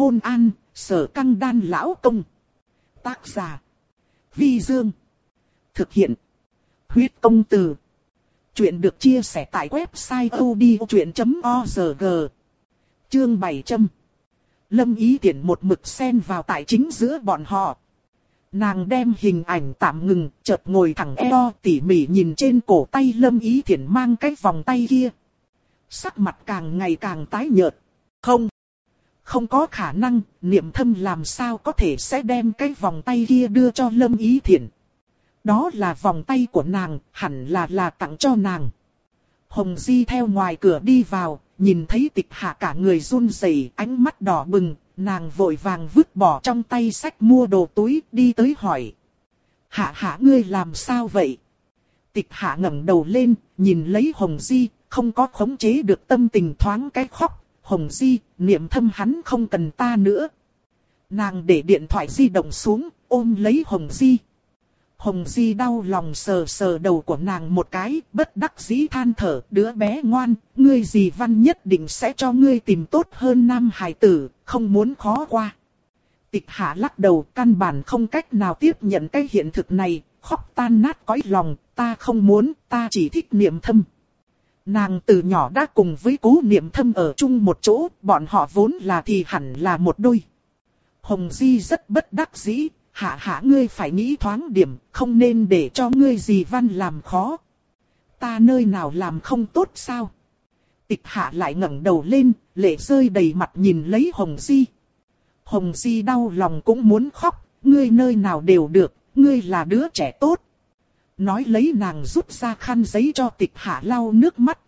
Hôn an, sở căng đan lão công. Tác giả. Vi Dương. Thực hiện. Huyết công từ. Chuyện được chia sẻ tại website odchuyện.org. Chương 700. Lâm ý tiện một mực xen vào tại chính giữa bọn họ. Nàng đem hình ảnh tạm ngừng, chợt ngồi thẳng eo tỉ mỉ nhìn trên cổ tay Lâm Ý Thiển mang cái vòng tay kia. Sắc mặt càng ngày càng tái nhợt. Không, không có khả năng, niệm thâm làm sao có thể sẽ đem cái vòng tay kia đưa cho Lâm Ý Thiển. Đó là vòng tay của nàng, hẳn là là tặng cho nàng. Hồng Di theo ngoài cửa đi vào, nhìn thấy tịch hạ cả người run rẩy, ánh mắt đỏ bừng, nàng vội vàng vứt bỏ trong tay sách mua đồ túi, đi tới hỏi. Hạ hạ ngươi làm sao vậy? Tịch hạ ngẩng đầu lên, nhìn lấy Hồng Di, không có khống chế được tâm tình thoáng cái khóc. Hồng Di, niệm thâm hắn không cần ta nữa. Nàng để điện thoại di động xuống, ôm lấy Hồng Di. Hồng Di đau lòng sờ sờ đầu của nàng một cái, bất đắc dĩ than thở, đứa bé ngoan, ngươi gì văn nhất định sẽ cho ngươi tìm tốt hơn nam hải tử, không muốn khó qua. Tịch hạ lắc đầu, căn bản không cách nào tiếp nhận cái hiện thực này, khóc tan nát cõi lòng, ta không muốn, ta chỉ thích niệm thâm. Nàng từ nhỏ đã cùng với cố niệm thâm ở chung một chỗ, bọn họ vốn là thì hẳn là một đôi. Hồng Di rất bất đắc dĩ, hạ hạ ngươi phải nghĩ thoáng điểm, không nên để cho ngươi gì văn làm khó. Ta nơi nào làm không tốt sao? Tịch hạ lại ngẩng đầu lên, lệ rơi đầy mặt nhìn lấy Hồng Di. Hồng Di đau lòng cũng muốn khóc, ngươi nơi nào đều được, ngươi là đứa trẻ tốt. Nói lấy nàng rút ra khăn giấy cho tịch hạ lau nước mắt.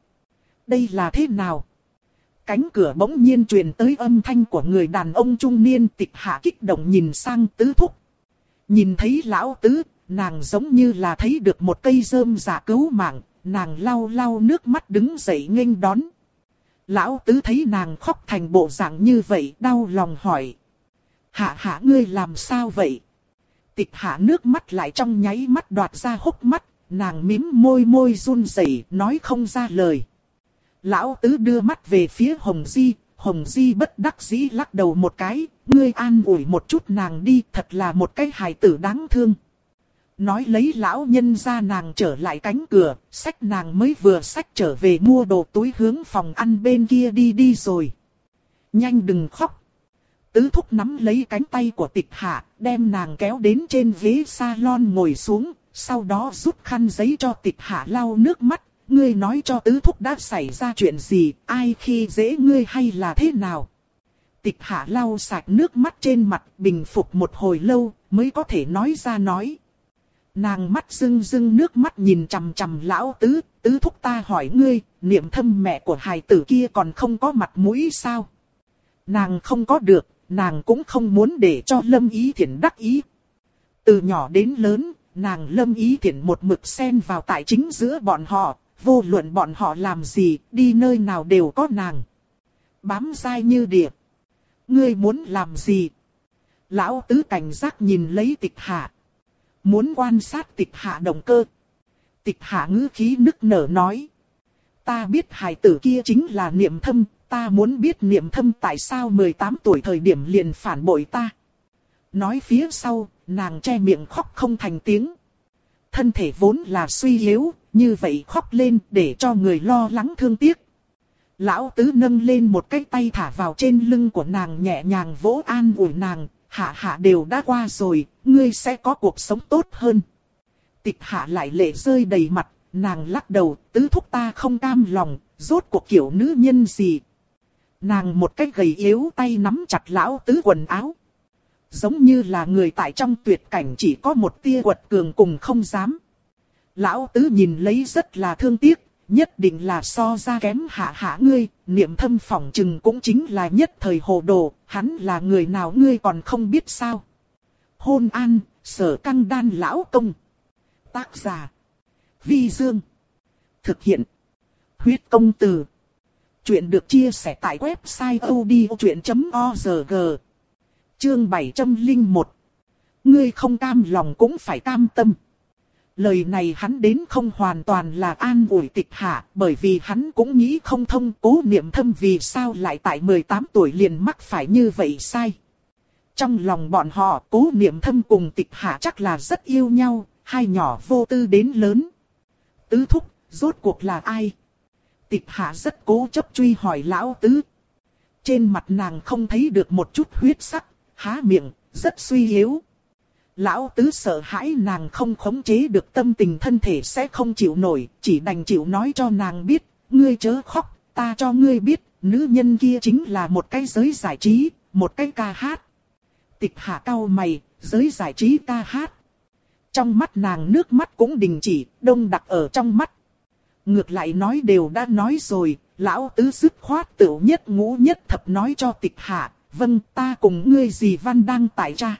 Đây là thế nào? Cánh cửa bỗng nhiên truyền tới âm thanh của người đàn ông trung niên tịch hạ kích động nhìn sang tứ thúc. Nhìn thấy lão tứ, nàng giống như là thấy được một cây rơm giả cứu mạng, nàng lau lau nước mắt đứng dậy nghênh đón. Lão tứ thấy nàng khóc thành bộ dạng như vậy đau lòng hỏi. Hạ hạ ngươi làm sao vậy? Tịch hạ nước mắt lại trong nháy mắt đoạt ra hốc mắt, nàng mím môi môi run rẩy nói không ra lời. Lão tứ đưa mắt về phía Hồng Di, Hồng Di bất đắc dĩ lắc đầu một cái, ngươi an ủi một chút nàng đi, thật là một cái hài tử đáng thương. Nói lấy lão nhân ra nàng trở lại cánh cửa, sách nàng mới vừa sách trở về mua đồ túi hướng phòng ăn bên kia đi đi rồi. Nhanh đừng khóc. Tứ thúc nắm lấy cánh tay của tịch hạ, đem nàng kéo đến trên ghế salon ngồi xuống, sau đó rút khăn giấy cho tịch hạ lau nước mắt, ngươi nói cho tứ thúc đã xảy ra chuyện gì, ai khi dễ ngươi hay là thế nào. Tịch hạ lau sạch nước mắt trên mặt bình phục một hồi lâu mới có thể nói ra nói. Nàng mắt rưng rưng nước mắt nhìn chằm chằm lão tứ, tứ thúc ta hỏi ngươi, niệm thâm mẹ của hài tử kia còn không có mặt mũi sao? Nàng không có được, nàng cũng không muốn để cho lâm ý Thiển đắc ý. Từ nhỏ đến lớn, nàng lâm ý Thiển một mực xen vào tại chính giữa bọn họ, vô luận bọn họ làm gì, đi nơi nào đều có nàng. Bám dai như địa. Ngươi muốn làm gì? Lão tứ cảnh giác nhìn lấy tịch hạ. Muốn quan sát tịch hạ động cơ. Tịch hạ ngữ khí nức nở nói. Ta biết hài tử kia chính là niệm thâm, ta muốn biết niệm thâm tại sao 18 tuổi thời điểm liền phản bội ta. Nói phía sau, nàng che miệng khóc không thành tiếng. Thân thể vốn là suy yếu, như vậy khóc lên để cho người lo lắng thương tiếc. Lão tứ nâng lên một cái tay thả vào trên lưng của nàng nhẹ nhàng vỗ an ủi nàng, hạ hạ đều đã qua rồi, ngươi sẽ có cuộc sống tốt hơn. Tịch hạ lại lệ rơi đầy mặt, nàng lắc đầu, tứ thúc ta không cam lòng, rốt cuộc kiểu nữ nhân gì. Nàng một cái gầy yếu tay nắm chặt lão tứ quần áo. Giống như là người tại trong tuyệt cảnh chỉ có một tia quật cường cùng không dám. Lão tứ nhìn lấy rất là thương tiếc, nhất định là so ra kém hạ hạ ngươi, niệm thâm phỏng chừng cũng chính là nhất thời hồ đồ, hắn là người nào ngươi còn không biết sao. Hôn an, sở căng đan lão công. Tác giả. Vi Dương. Thực hiện. Huyết công từ. Chuyện được chia sẻ tại website odchuyện.org. Chương 701. Ngươi không cam lòng cũng phải cam tâm. Lời này hắn đến không hoàn toàn là an ủi tịch hạ, bởi vì hắn cũng nghĩ không thông cố niệm thâm vì sao lại tại 18 tuổi liền mắc phải như vậy sai. Trong lòng bọn họ, cố niệm thâm cùng tịch hạ chắc là rất yêu nhau, hai nhỏ vô tư đến lớn. Tứ thúc, rốt cuộc là ai? Tịch hạ rất cố chấp truy hỏi lão tứ. Trên mặt nàng không thấy được một chút huyết sắc, há miệng, rất suy yếu. Lão tứ sợ hãi nàng không khống chế được tâm tình thân thể sẽ không chịu nổi, chỉ đành chịu nói cho nàng biết, ngươi chớ khóc, ta cho ngươi biết, nữ nhân kia chính là một cái giới giải trí, một cái ca hát. Tịch hạ cao mày, giới giải trí ca hát. Trong mắt nàng nước mắt cũng đình chỉ, đông đặc ở trong mắt. Ngược lại nói đều đã nói rồi, lão tứ dứt khoát tựu nhất ngũ nhất thập nói cho tịch hạ, vâng ta cùng ngươi dì văn đang tại cha.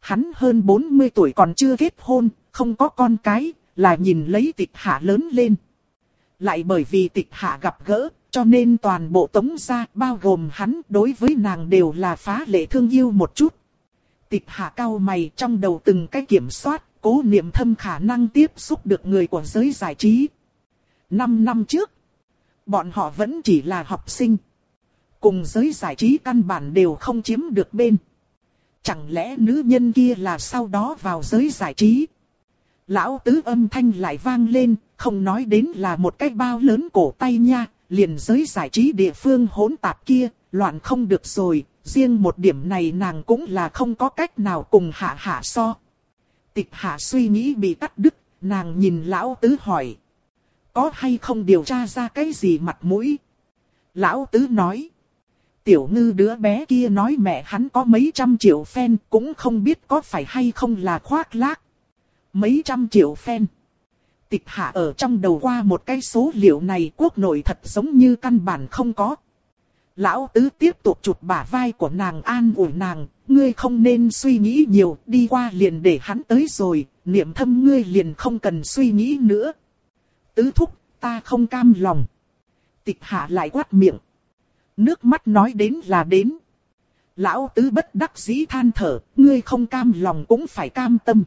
Hắn hơn 40 tuổi còn chưa kết hôn, không có con cái, là nhìn lấy tịch hạ lớn lên. Lại bởi vì tịch hạ gặp gỡ, cho nên toàn bộ tống gia bao gồm hắn đối với nàng đều là phá lệ thương yêu một chút. Tịch hạ cao mày trong đầu từng cái kiểm soát, cố niệm thâm khả năng tiếp xúc được người của giới giải trí. Năm năm trước, bọn họ vẫn chỉ là học sinh. Cùng giới giải trí căn bản đều không chiếm được bên. Chẳng lẽ nữ nhân kia là sau đó vào giới giải trí? Lão tứ âm thanh lại vang lên, không nói đến là một cái bao lớn cổ tay nha, liền giới giải trí địa phương hỗn tạp kia, loạn không được rồi, riêng một điểm này nàng cũng là không có cách nào cùng hạ hạ so. Tịch hạ suy nghĩ bị cắt đứt, nàng nhìn lão tứ hỏi. Có hay không điều tra ra cái gì mặt mũi? Lão tứ nói. Tiểu ngư đứa bé kia nói mẹ hắn có mấy trăm triệu fan cũng không biết có phải hay không là khoác lác. Mấy trăm triệu fan. Tịch hạ ở trong đầu qua một cái số liệu này quốc nội thật giống như căn bản không có. Lão tứ tiếp tục chụp bả vai của nàng an ủi nàng, ngươi không nên suy nghĩ nhiều, đi qua liền để hắn tới rồi, niệm thâm ngươi liền không cần suy nghĩ nữa. Tứ thúc, ta không cam lòng. Tịch hạ lại quát miệng. Nước mắt nói đến là đến. Lão tứ bất đắc dĩ than thở, ngươi không cam lòng cũng phải cam tâm.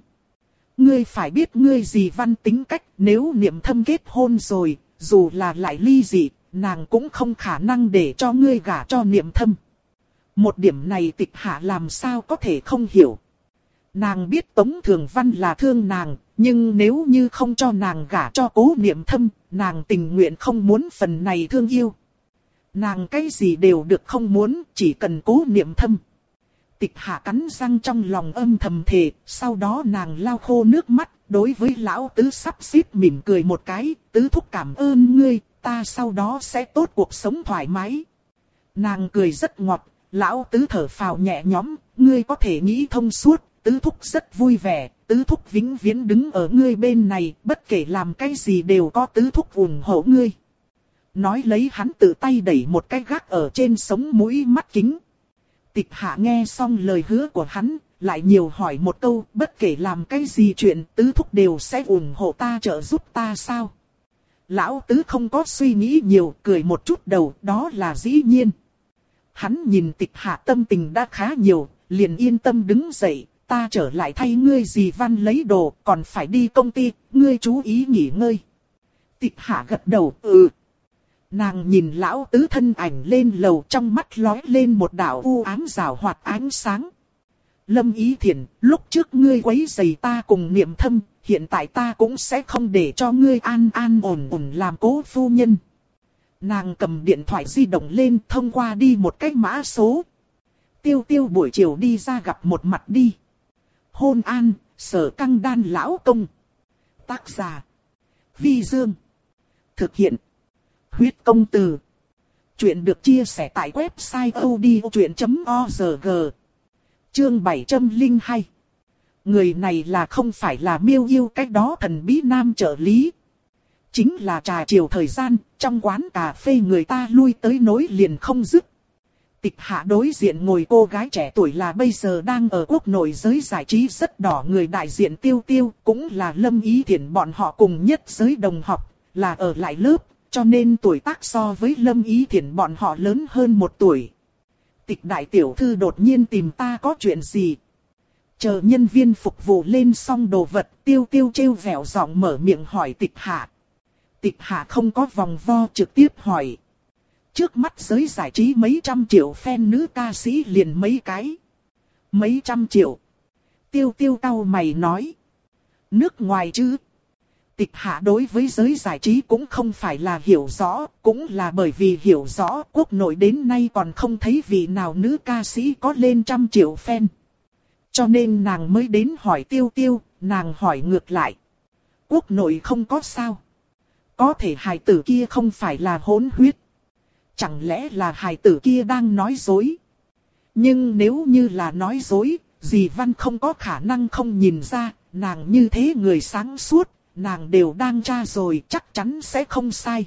Ngươi phải biết ngươi gì văn tính cách, nếu niệm thâm kết hôn rồi, dù là lại ly dị, nàng cũng không khả năng để cho ngươi gả cho niệm thâm. Một điểm này tịch hạ làm sao có thể không hiểu. Nàng biết Tống Thường Văn là thương nàng, nhưng nếu như không cho nàng gả cho cố niệm thâm, nàng tình nguyện không muốn phần này thương yêu. Nàng cái gì đều được không muốn, chỉ cần cố niệm thâm. Tịch hạ cắn răng trong lòng âm thầm thề, sau đó nàng lau khô nước mắt, đối với lão tứ sắp xếp mỉm cười một cái, tứ thúc cảm ơn ngươi, ta sau đó sẽ tốt cuộc sống thoải mái. Nàng cười rất ngọt, lão tứ thở phào nhẹ nhõm, ngươi có thể nghĩ thông suốt, tứ thúc rất vui vẻ, tứ thúc vĩnh viễn đứng ở ngươi bên này, bất kể làm cái gì đều có tứ thúc ủng hộ ngươi. Nói lấy hắn tự tay đẩy một cái gác ở trên sống mũi mắt kính. Tịch hạ nghe xong lời hứa của hắn, lại nhiều hỏi một câu, bất kể làm cái gì chuyện, tứ thúc đều sẽ ủng hộ ta trợ giúp ta sao? Lão tứ không có suy nghĩ nhiều, cười một chút đầu, đó là dĩ nhiên. Hắn nhìn tịch hạ tâm tình đã khá nhiều, liền yên tâm đứng dậy, ta trở lại thay ngươi dì văn lấy đồ, còn phải đi công ty, ngươi chú ý nghỉ ngơi. Tịch hạ gật đầu, ừ. Nàng nhìn lão tứ thân ảnh lên lầu trong mắt lói lên một đạo u ám rào hoạt ánh sáng. Lâm ý thiền, lúc trước ngươi quấy giày ta cùng niệm thâm, hiện tại ta cũng sẽ không để cho ngươi an an ổn ổn làm cố phu nhân. Nàng cầm điện thoại di động lên thông qua đi một cách mã số. Tiêu tiêu buổi chiều đi ra gặp một mặt đi. Hôn an, sở căng đan lão công. Tác giả. Vi Dương. Thực hiện. Huyết công từ. Chuyện được chia sẻ tại website odchuyện.org. Chương 702. Người này là không phải là miêu yêu cách đó thần bí nam trợ lý. Chính là trà chiều thời gian, trong quán cà phê người ta lui tới nối liền không dứt. Tịch hạ đối diện ngồi cô gái trẻ tuổi là bây giờ đang ở quốc nội giới giải trí rất đỏ người đại diện tiêu tiêu, cũng là lâm ý thiện bọn họ cùng nhất giới đồng học, là ở lại lớp, cho nên tuổi tác so với lâm ý thiện bọn họ lớn hơn một tuổi. Tịch đại tiểu thư đột nhiên tìm ta có chuyện gì? Chờ nhân viên phục vụ lên xong đồ vật tiêu tiêu trêu vẻo giọng mở miệng hỏi tịch hạ. Tịch hạ không có vòng vo trực tiếp hỏi. Trước mắt giới giải trí mấy trăm triệu fan nữ ca sĩ liền mấy cái. Mấy trăm triệu. Tiêu tiêu tao mày nói. Nước ngoài chứ. Tịch hạ đối với giới giải trí cũng không phải là hiểu rõ, cũng là bởi vì hiểu rõ quốc nội đến nay còn không thấy vị nào nữ ca sĩ có lên trăm triệu fan. Cho nên nàng mới đến hỏi tiêu tiêu, nàng hỏi ngược lại. Quốc nội không có sao. Có thể hài tử kia không phải là hỗn huyết. Chẳng lẽ là hài tử kia đang nói dối? Nhưng nếu như là nói dối, dì Văn không có khả năng không nhìn ra, nàng như thế người sáng suốt, nàng đều đang tra rồi chắc chắn sẽ không sai.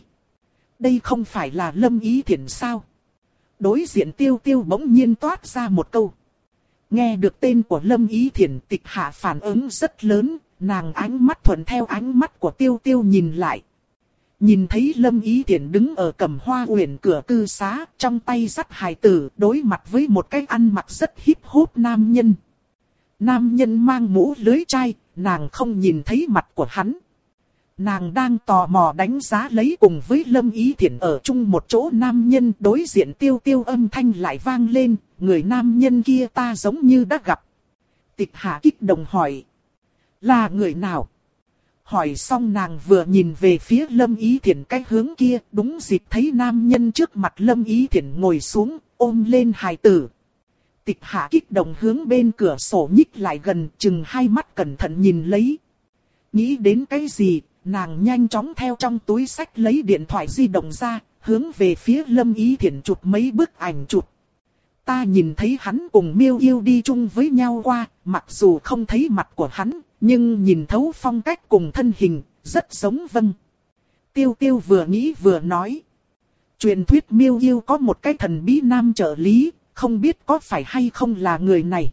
Đây không phải là lâm ý thiện sao? Đối diện tiêu tiêu bỗng nhiên toát ra một câu. Nghe được tên của lâm ý thiện tịch hạ phản ứng rất lớn, nàng ánh mắt thuận theo ánh mắt của tiêu tiêu nhìn lại. Nhìn thấy Lâm Ý Thiển đứng ở cẩm hoa uyển cửa cư xá, trong tay dắt hài tử, đối mặt với một cái ăn mặc rất hip hop nam nhân. Nam nhân mang mũ lưới chai, nàng không nhìn thấy mặt của hắn. Nàng đang tò mò đánh giá lấy cùng với Lâm Ý Thiển ở chung một chỗ nam nhân đối diện tiêu tiêu âm thanh lại vang lên, người nam nhân kia ta giống như đã gặp. Tịch hạ kích động hỏi. Là người nào? Hỏi xong nàng vừa nhìn về phía Lâm Ý Thiển cái hướng kia, đúng dịp thấy nam nhân trước mặt Lâm Ý Thiển ngồi xuống, ôm lên hài tử. Tịch hạ kích động hướng bên cửa sổ nhích lại gần, chừng hai mắt cẩn thận nhìn lấy. Nghĩ đến cái gì, nàng nhanh chóng theo trong túi sách lấy điện thoại di động ra, hướng về phía Lâm Ý Thiển chụp mấy bức ảnh chụp. Ta nhìn thấy hắn cùng miêu yêu đi chung với nhau qua, mặc dù không thấy mặt của hắn, nhưng nhìn thấu phong cách cùng thân hình, rất giống vâng. Tiêu tiêu vừa nghĩ vừa nói. Truyền thuyết miêu yêu có một cái thần bí nam trợ lý, không biết có phải hay không là người này.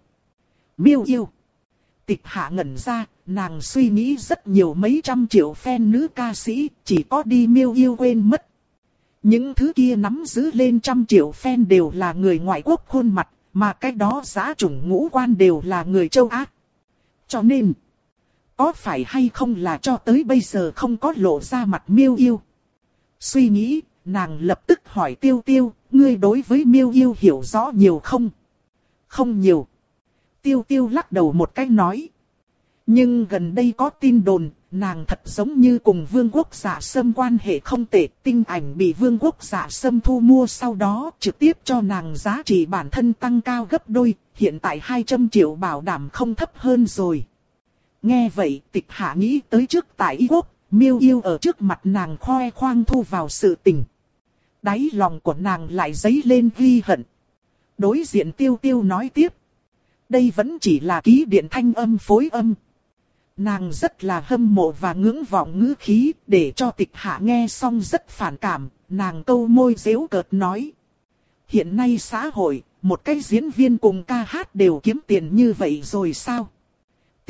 Miêu yêu. Tịch hạ ngẩn ra, nàng suy nghĩ rất nhiều mấy trăm triệu fan nữ ca sĩ, chỉ có đi miêu yêu quên mất. Những thứ kia nắm giữ lên trăm triệu fan đều là người ngoại quốc khuôn mặt, mà cái đó giá chủng ngũ quan đều là người châu Á. Cho nên... Có phải hay không là cho tới bây giờ không có lộ ra mặt miêu yêu? Suy nghĩ, nàng lập tức hỏi tiêu tiêu, ngươi đối với miêu yêu hiểu rõ nhiều không? Không nhiều. Tiêu tiêu lắc đầu một cái nói. Nhưng gần đây có tin đồn, nàng thật giống như cùng vương quốc giả sâm quan hệ không tệ, tinh ảnh bị vương quốc giả sâm thu mua sau đó trực tiếp cho nàng giá trị bản thân tăng cao gấp đôi, hiện tại 200 triệu bảo đảm không thấp hơn rồi. Nghe vậy tịch hạ nghĩ tới trước tại Y Quốc, miêu yêu ở trước mặt nàng khoe khoang thu vào sự tình. Đáy lòng của nàng lại dấy lên ghi hận. Đối diện tiêu tiêu nói tiếp. Đây vẫn chỉ là ký điện thanh âm phối âm. Nàng rất là hâm mộ và ngưỡng vọng ngữ khí để cho tịch hạ nghe xong rất phản cảm. Nàng câu môi dễu cợt nói. Hiện nay xã hội, một cái diễn viên cùng ca hát đều kiếm tiền như vậy rồi sao?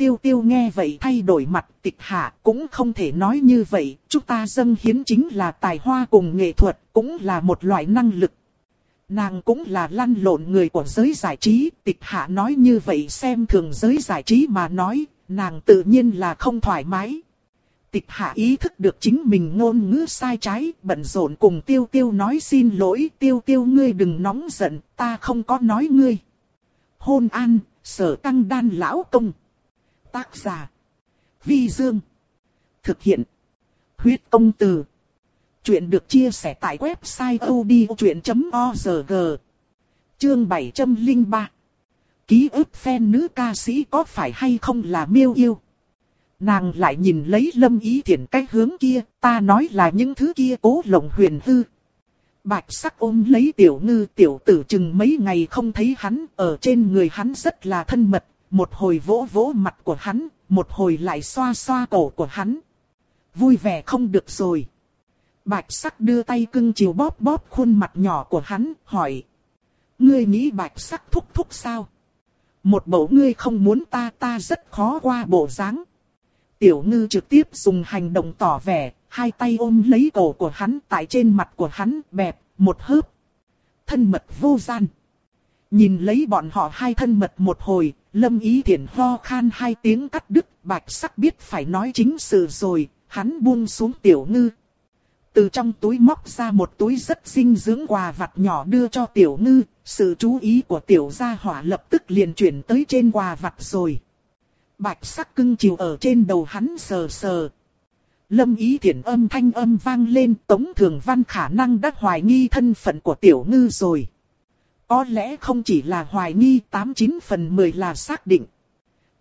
Tiêu tiêu nghe vậy thay đổi mặt tịch hạ cũng không thể nói như vậy, chúng ta dâng hiến chính là tài hoa cùng nghệ thuật, cũng là một loại năng lực. Nàng cũng là lăn lộn người của giới giải trí, tịch hạ nói như vậy xem thường giới giải trí mà nói, nàng tự nhiên là không thoải mái. Tịch hạ ý thức được chính mình ngôn ngữ sai trái, bận rộn cùng tiêu tiêu nói xin lỗi, tiêu tiêu ngươi đừng nóng giận, ta không có nói ngươi. Hôn an, sở tăng đan lão công. Tác giả. Vi Dương. Thực hiện. Huyết công từ. Chuyện được chia sẻ tại website odchuyện.org. Chương 703. Ký ức phen nữ ca sĩ có phải hay không là miêu yêu? Nàng lại nhìn lấy lâm ý thiện cách hướng kia, ta nói là những thứ kia cố lộng huyền hư. Bạch sắc ôm lấy tiểu ngư tiểu tử chừng mấy ngày không thấy hắn, ở trên người hắn rất là thân mật, một hồi vỗ vỗ mặt của hắn, một hồi lại xoa xoa cổ của hắn. Vui vẻ không được rồi. Bạch sắc đưa tay cưng chiều bóp bóp khuôn mặt nhỏ của hắn, hỏi. Ngươi nghĩ bạch sắc thúc thúc sao? Một bộ ngươi không muốn ta ta rất khó qua bộ dáng. Tiểu ngư trực tiếp dùng hành động tỏ vẻ, hai tay ôm lấy cổ của hắn tại trên mặt của hắn bẹp, một hớp. Thân mật vô gian. Nhìn lấy bọn họ hai thân mật một hồi, Lâm Ý Thiển ho khan hai tiếng cắt đứt, bạch sắc biết phải nói chính sự rồi, hắn buông xuống tiểu ngư. Từ trong túi móc ra một túi rất dinh dưỡng quà vặt nhỏ đưa cho tiểu ngư, sự chú ý của tiểu gia hỏa lập tức liền chuyển tới trên quà vặt rồi. Bạch sắc cưng chiều ở trên đầu hắn sờ sờ. Lâm ý thiện âm thanh âm vang lên tống thường văn khả năng đã hoài nghi thân phận của tiểu ngư rồi. Có lẽ không chỉ là hoài nghi 89 phần 10 là xác định.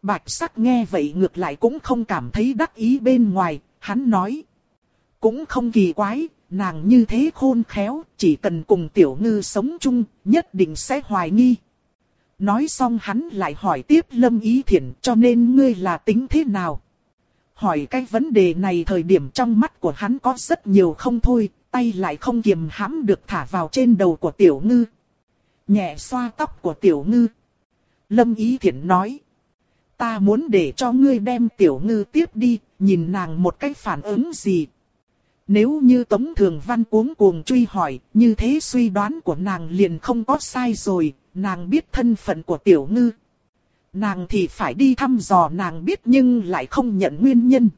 Bạch sắc nghe vậy ngược lại cũng không cảm thấy đắc ý bên ngoài, hắn nói. Cũng không kỳ quái, nàng như thế khôn khéo, chỉ cần cùng tiểu ngư sống chung, nhất định sẽ hoài nghi. Nói xong hắn lại hỏi tiếp Lâm Ý Thiển cho nên ngươi là tính thế nào? Hỏi cái vấn đề này thời điểm trong mắt của hắn có rất nhiều không thôi, tay lại không kiềm hãm được thả vào trên đầu của tiểu ngư. Nhẹ xoa tóc của tiểu ngư. Lâm Ý Thiển nói. Ta muốn để cho ngươi đem tiểu ngư tiếp đi, nhìn nàng một cách phản ứng gì. Nếu như Tống Thường Văn cuống cuồng truy hỏi, như thế suy đoán của nàng liền không có sai rồi, nàng biết thân phận của tiểu ngư. Nàng thì phải đi thăm dò nàng biết nhưng lại không nhận nguyên nhân.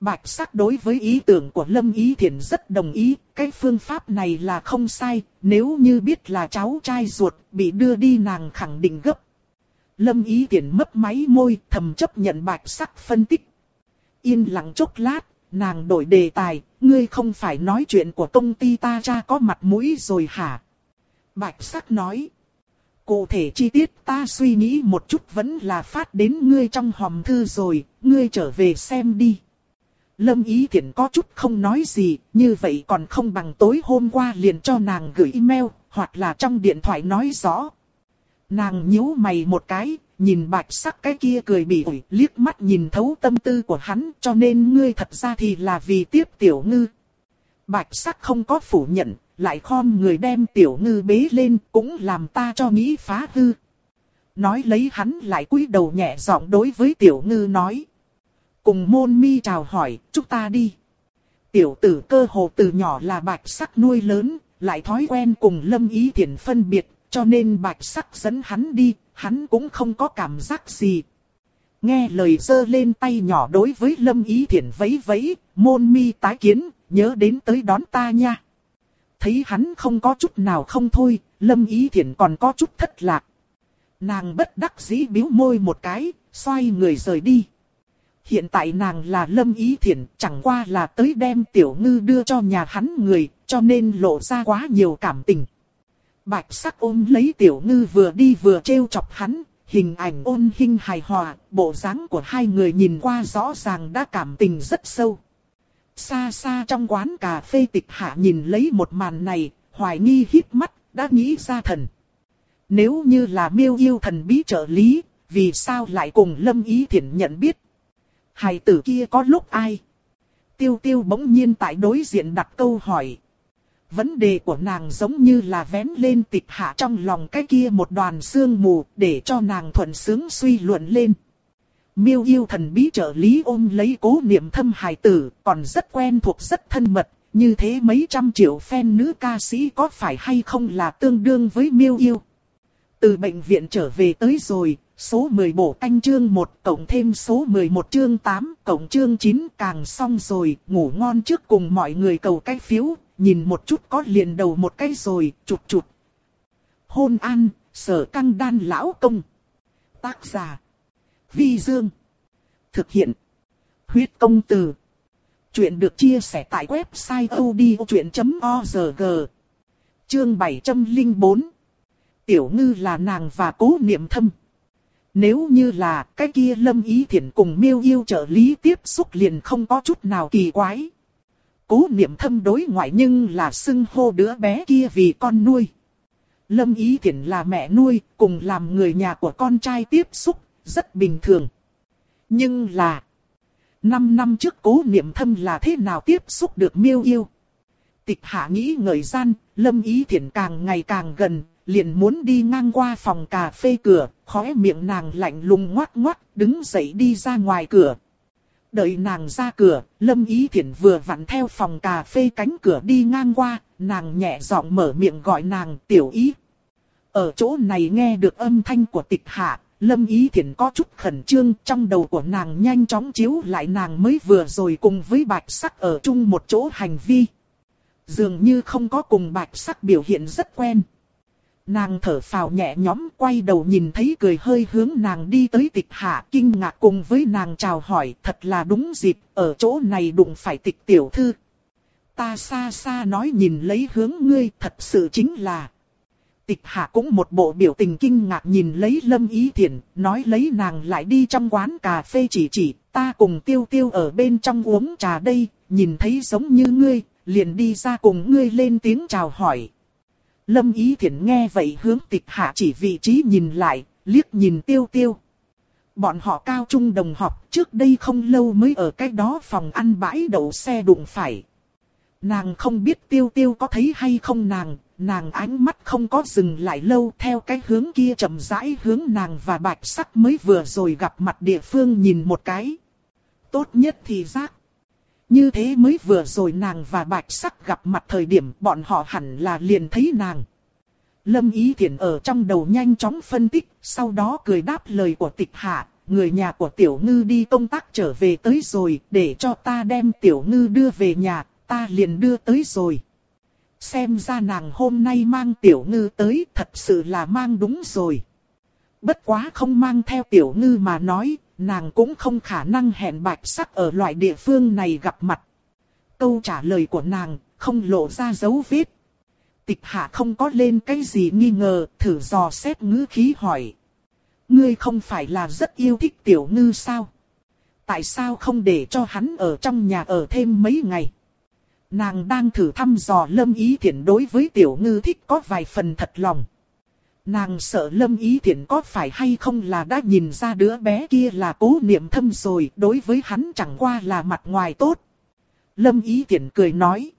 Bạch sắc đối với ý tưởng của Lâm Ý Thiển rất đồng ý, cái phương pháp này là không sai, nếu như biết là cháu trai ruột bị đưa đi nàng khẳng định gấp. Lâm Ý Thiển mấp máy môi thầm chấp nhận bạch sắc phân tích. Yên lặng chốc lát, nàng đổi đề tài, ngươi không phải nói chuyện của công ty ta cha có mặt mũi rồi hả? Bạch sắc nói. Cụ thể chi tiết ta suy nghĩ một chút vẫn là phát đến ngươi trong hòm thư rồi, ngươi trở về xem đi. Lâm Ý Thiển có chút không nói gì, như vậy còn không bằng tối hôm qua liền cho nàng gửi email, hoặc là trong điện thoại nói rõ. Nàng nhíu mày một cái, nhìn bạch sắc cái kia cười bỉ ổi, liếc mắt nhìn thấu tâm tư của hắn, cho nên ngươi thật ra thì là vì tiếp tiểu ngư. Bạch sắc không có phủ nhận, lại khom người đem tiểu ngư bế lên, cũng làm ta cho nghĩ phá hư. Nói lấy hắn lại cúi đầu nhẹ giọng đối với tiểu ngư nói. Cùng môn mi chào hỏi, chúng ta đi. Tiểu tử cơ hồ từ nhỏ là bạch sắc nuôi lớn, lại thói quen cùng lâm ý thiện phân biệt, cho nên bạch sắc dẫn hắn đi, hắn cũng không có cảm giác gì. Nghe lời dơ lên tay nhỏ đối với lâm ý thiện vấy vấy môn mi tái kiến, nhớ đến tới đón ta nha. Thấy hắn không có chút nào không thôi, lâm ý thiện còn có chút thất lạc. Nàng bất đắc dĩ biếu môi một cái, xoay người rời đi. Hiện tại nàng là lâm ý thiện, chẳng qua là tới đem tiểu ngư đưa cho nhà hắn người, cho nên lộ ra quá nhiều cảm tình. Bạch sắc ôm lấy tiểu ngư vừa đi vừa trêu chọc hắn, hình ảnh ôn hình hài hòa, bộ dáng của hai người nhìn qua rõ ràng đã cảm tình rất sâu. Xa xa trong quán cà phê tịch hạ nhìn lấy một màn này, hoài nghi hít mắt, đã nghĩ ra thần. Nếu như là miêu yêu thần bí trợ lý, vì sao lại cùng lâm ý thiện nhận biết? Hài tử kia có lúc ai? Tiêu tiêu bỗng nhiên tại đối diện đặt câu hỏi. Vấn đề của nàng giống như là vén lên tịch hạ trong lòng cái kia một đoàn sương mù để cho nàng thuận sướng suy luận lên. Miêu yêu thần bí trợ lý ôm lấy cố niệm thâm hài tử, còn rất quen thuộc rất thân mật, như thế mấy trăm triệu fan nữ ca sĩ có phải hay không là tương đương với miêu yêu. Từ bệnh viện trở về tới rồi, số 10 bổ canh chương 1 cộng thêm số 11 chương 8 cộng chương 9 càng xong rồi, ngủ ngon trước cùng mọi người cầu cái phiếu, nhìn một chút có liền đầu một cái rồi, chụt chụt. Hôn an, sở căng đan lão công. Tác giả. Vi Dương. Thực hiện. Huyết công từ. Chuyện được chia sẻ tại website odchuyện.org. Chương 704. Tiểu ngư là nàng và cố niệm thâm. Nếu như là cái kia lâm ý thiện cùng miêu yêu trợ lý tiếp xúc liền không có chút nào kỳ quái. Cố niệm thâm đối ngoại nhưng là xưng hô đứa bé kia vì con nuôi. Lâm ý thiện là mẹ nuôi, cùng làm người nhà của con trai tiếp xúc, rất bình thường. Nhưng là, năm năm trước cố niệm thâm là thế nào tiếp xúc được miêu yêu. Tịch hạ nghĩ ngợi gian, lâm ý thiện càng ngày càng gần, liền muốn đi ngang qua phòng cà phê cửa, khóe miệng nàng lạnh lùng ngoắc ngoắc, đứng dậy đi ra ngoài cửa. Đợi nàng ra cửa, Lâm Ý Thiển vừa vặn theo phòng cà phê cánh cửa đi ngang qua, nàng nhẹ giọng mở miệng gọi nàng tiểu ý. Ở chỗ này nghe được âm thanh của tịch hạ, Lâm Ý Thiển có chút khẩn trương trong đầu của nàng nhanh chóng chiếu lại nàng mới vừa rồi cùng với bạch sắc ở chung một chỗ hành vi. Dường như không có cùng bạch sắc biểu hiện rất quen. Nàng thở phào nhẹ nhõm quay đầu nhìn thấy cười hơi hướng nàng đi tới tịch hạ kinh ngạc cùng với nàng chào hỏi thật là đúng dịp ở chỗ này đụng phải tịch tiểu thư. Ta xa xa nói nhìn lấy hướng ngươi thật sự chính là. Tịch hạ cũng một bộ biểu tình kinh ngạc nhìn lấy lâm ý thiện, nói lấy nàng lại đi trong quán cà phê chỉ chỉ, ta cùng tiêu tiêu ở bên trong uống trà đây, nhìn thấy giống như ngươi, liền đi ra cùng ngươi lên tiếng chào hỏi. Lâm ý Thiển nghe vậy hướng tịch hạ chỉ vị trí nhìn lại, liếc nhìn tiêu tiêu. Bọn họ cao trung đồng học trước đây không lâu mới ở cái đó phòng ăn bãi đậu xe đụng phải. Nàng không biết tiêu tiêu có thấy hay không nàng, nàng ánh mắt không có dừng lại lâu theo cái hướng kia chậm rãi hướng nàng và bạch sắc mới vừa rồi gặp mặt địa phương nhìn một cái. Tốt nhất thì giác. Như thế mới vừa rồi nàng và bạch sắc gặp mặt thời điểm bọn họ hẳn là liền thấy nàng. Lâm Ý Thiển ở trong đầu nhanh chóng phân tích, sau đó cười đáp lời của tịch hạ, người nhà của tiểu ngư đi công tác trở về tới rồi, để cho ta đem tiểu ngư đưa về nhà, ta liền đưa tới rồi. Xem ra nàng hôm nay mang tiểu ngư tới thật sự là mang đúng rồi. Bất quá không mang theo tiểu ngư mà nói, nàng cũng không khả năng hẹn bạch sắc ở loại địa phương này gặp mặt. Câu trả lời của nàng không lộ ra dấu vết. Tịch hạ không có lên cái gì nghi ngờ, thử dò xét ngữ khí hỏi. Ngươi không phải là rất yêu thích tiểu ngư sao? Tại sao không để cho hắn ở trong nhà ở thêm mấy ngày? Nàng đang thử thăm dò Lâm Ý thiện đối với Tiểu Ngư thích có vài phần thật lòng. Nàng sợ Lâm Ý Thiển có phải hay không là đã nhìn ra đứa bé kia là cố niệm thâm rồi, đối với hắn chẳng qua là mặt ngoài tốt. Lâm Ý Thiển cười nói.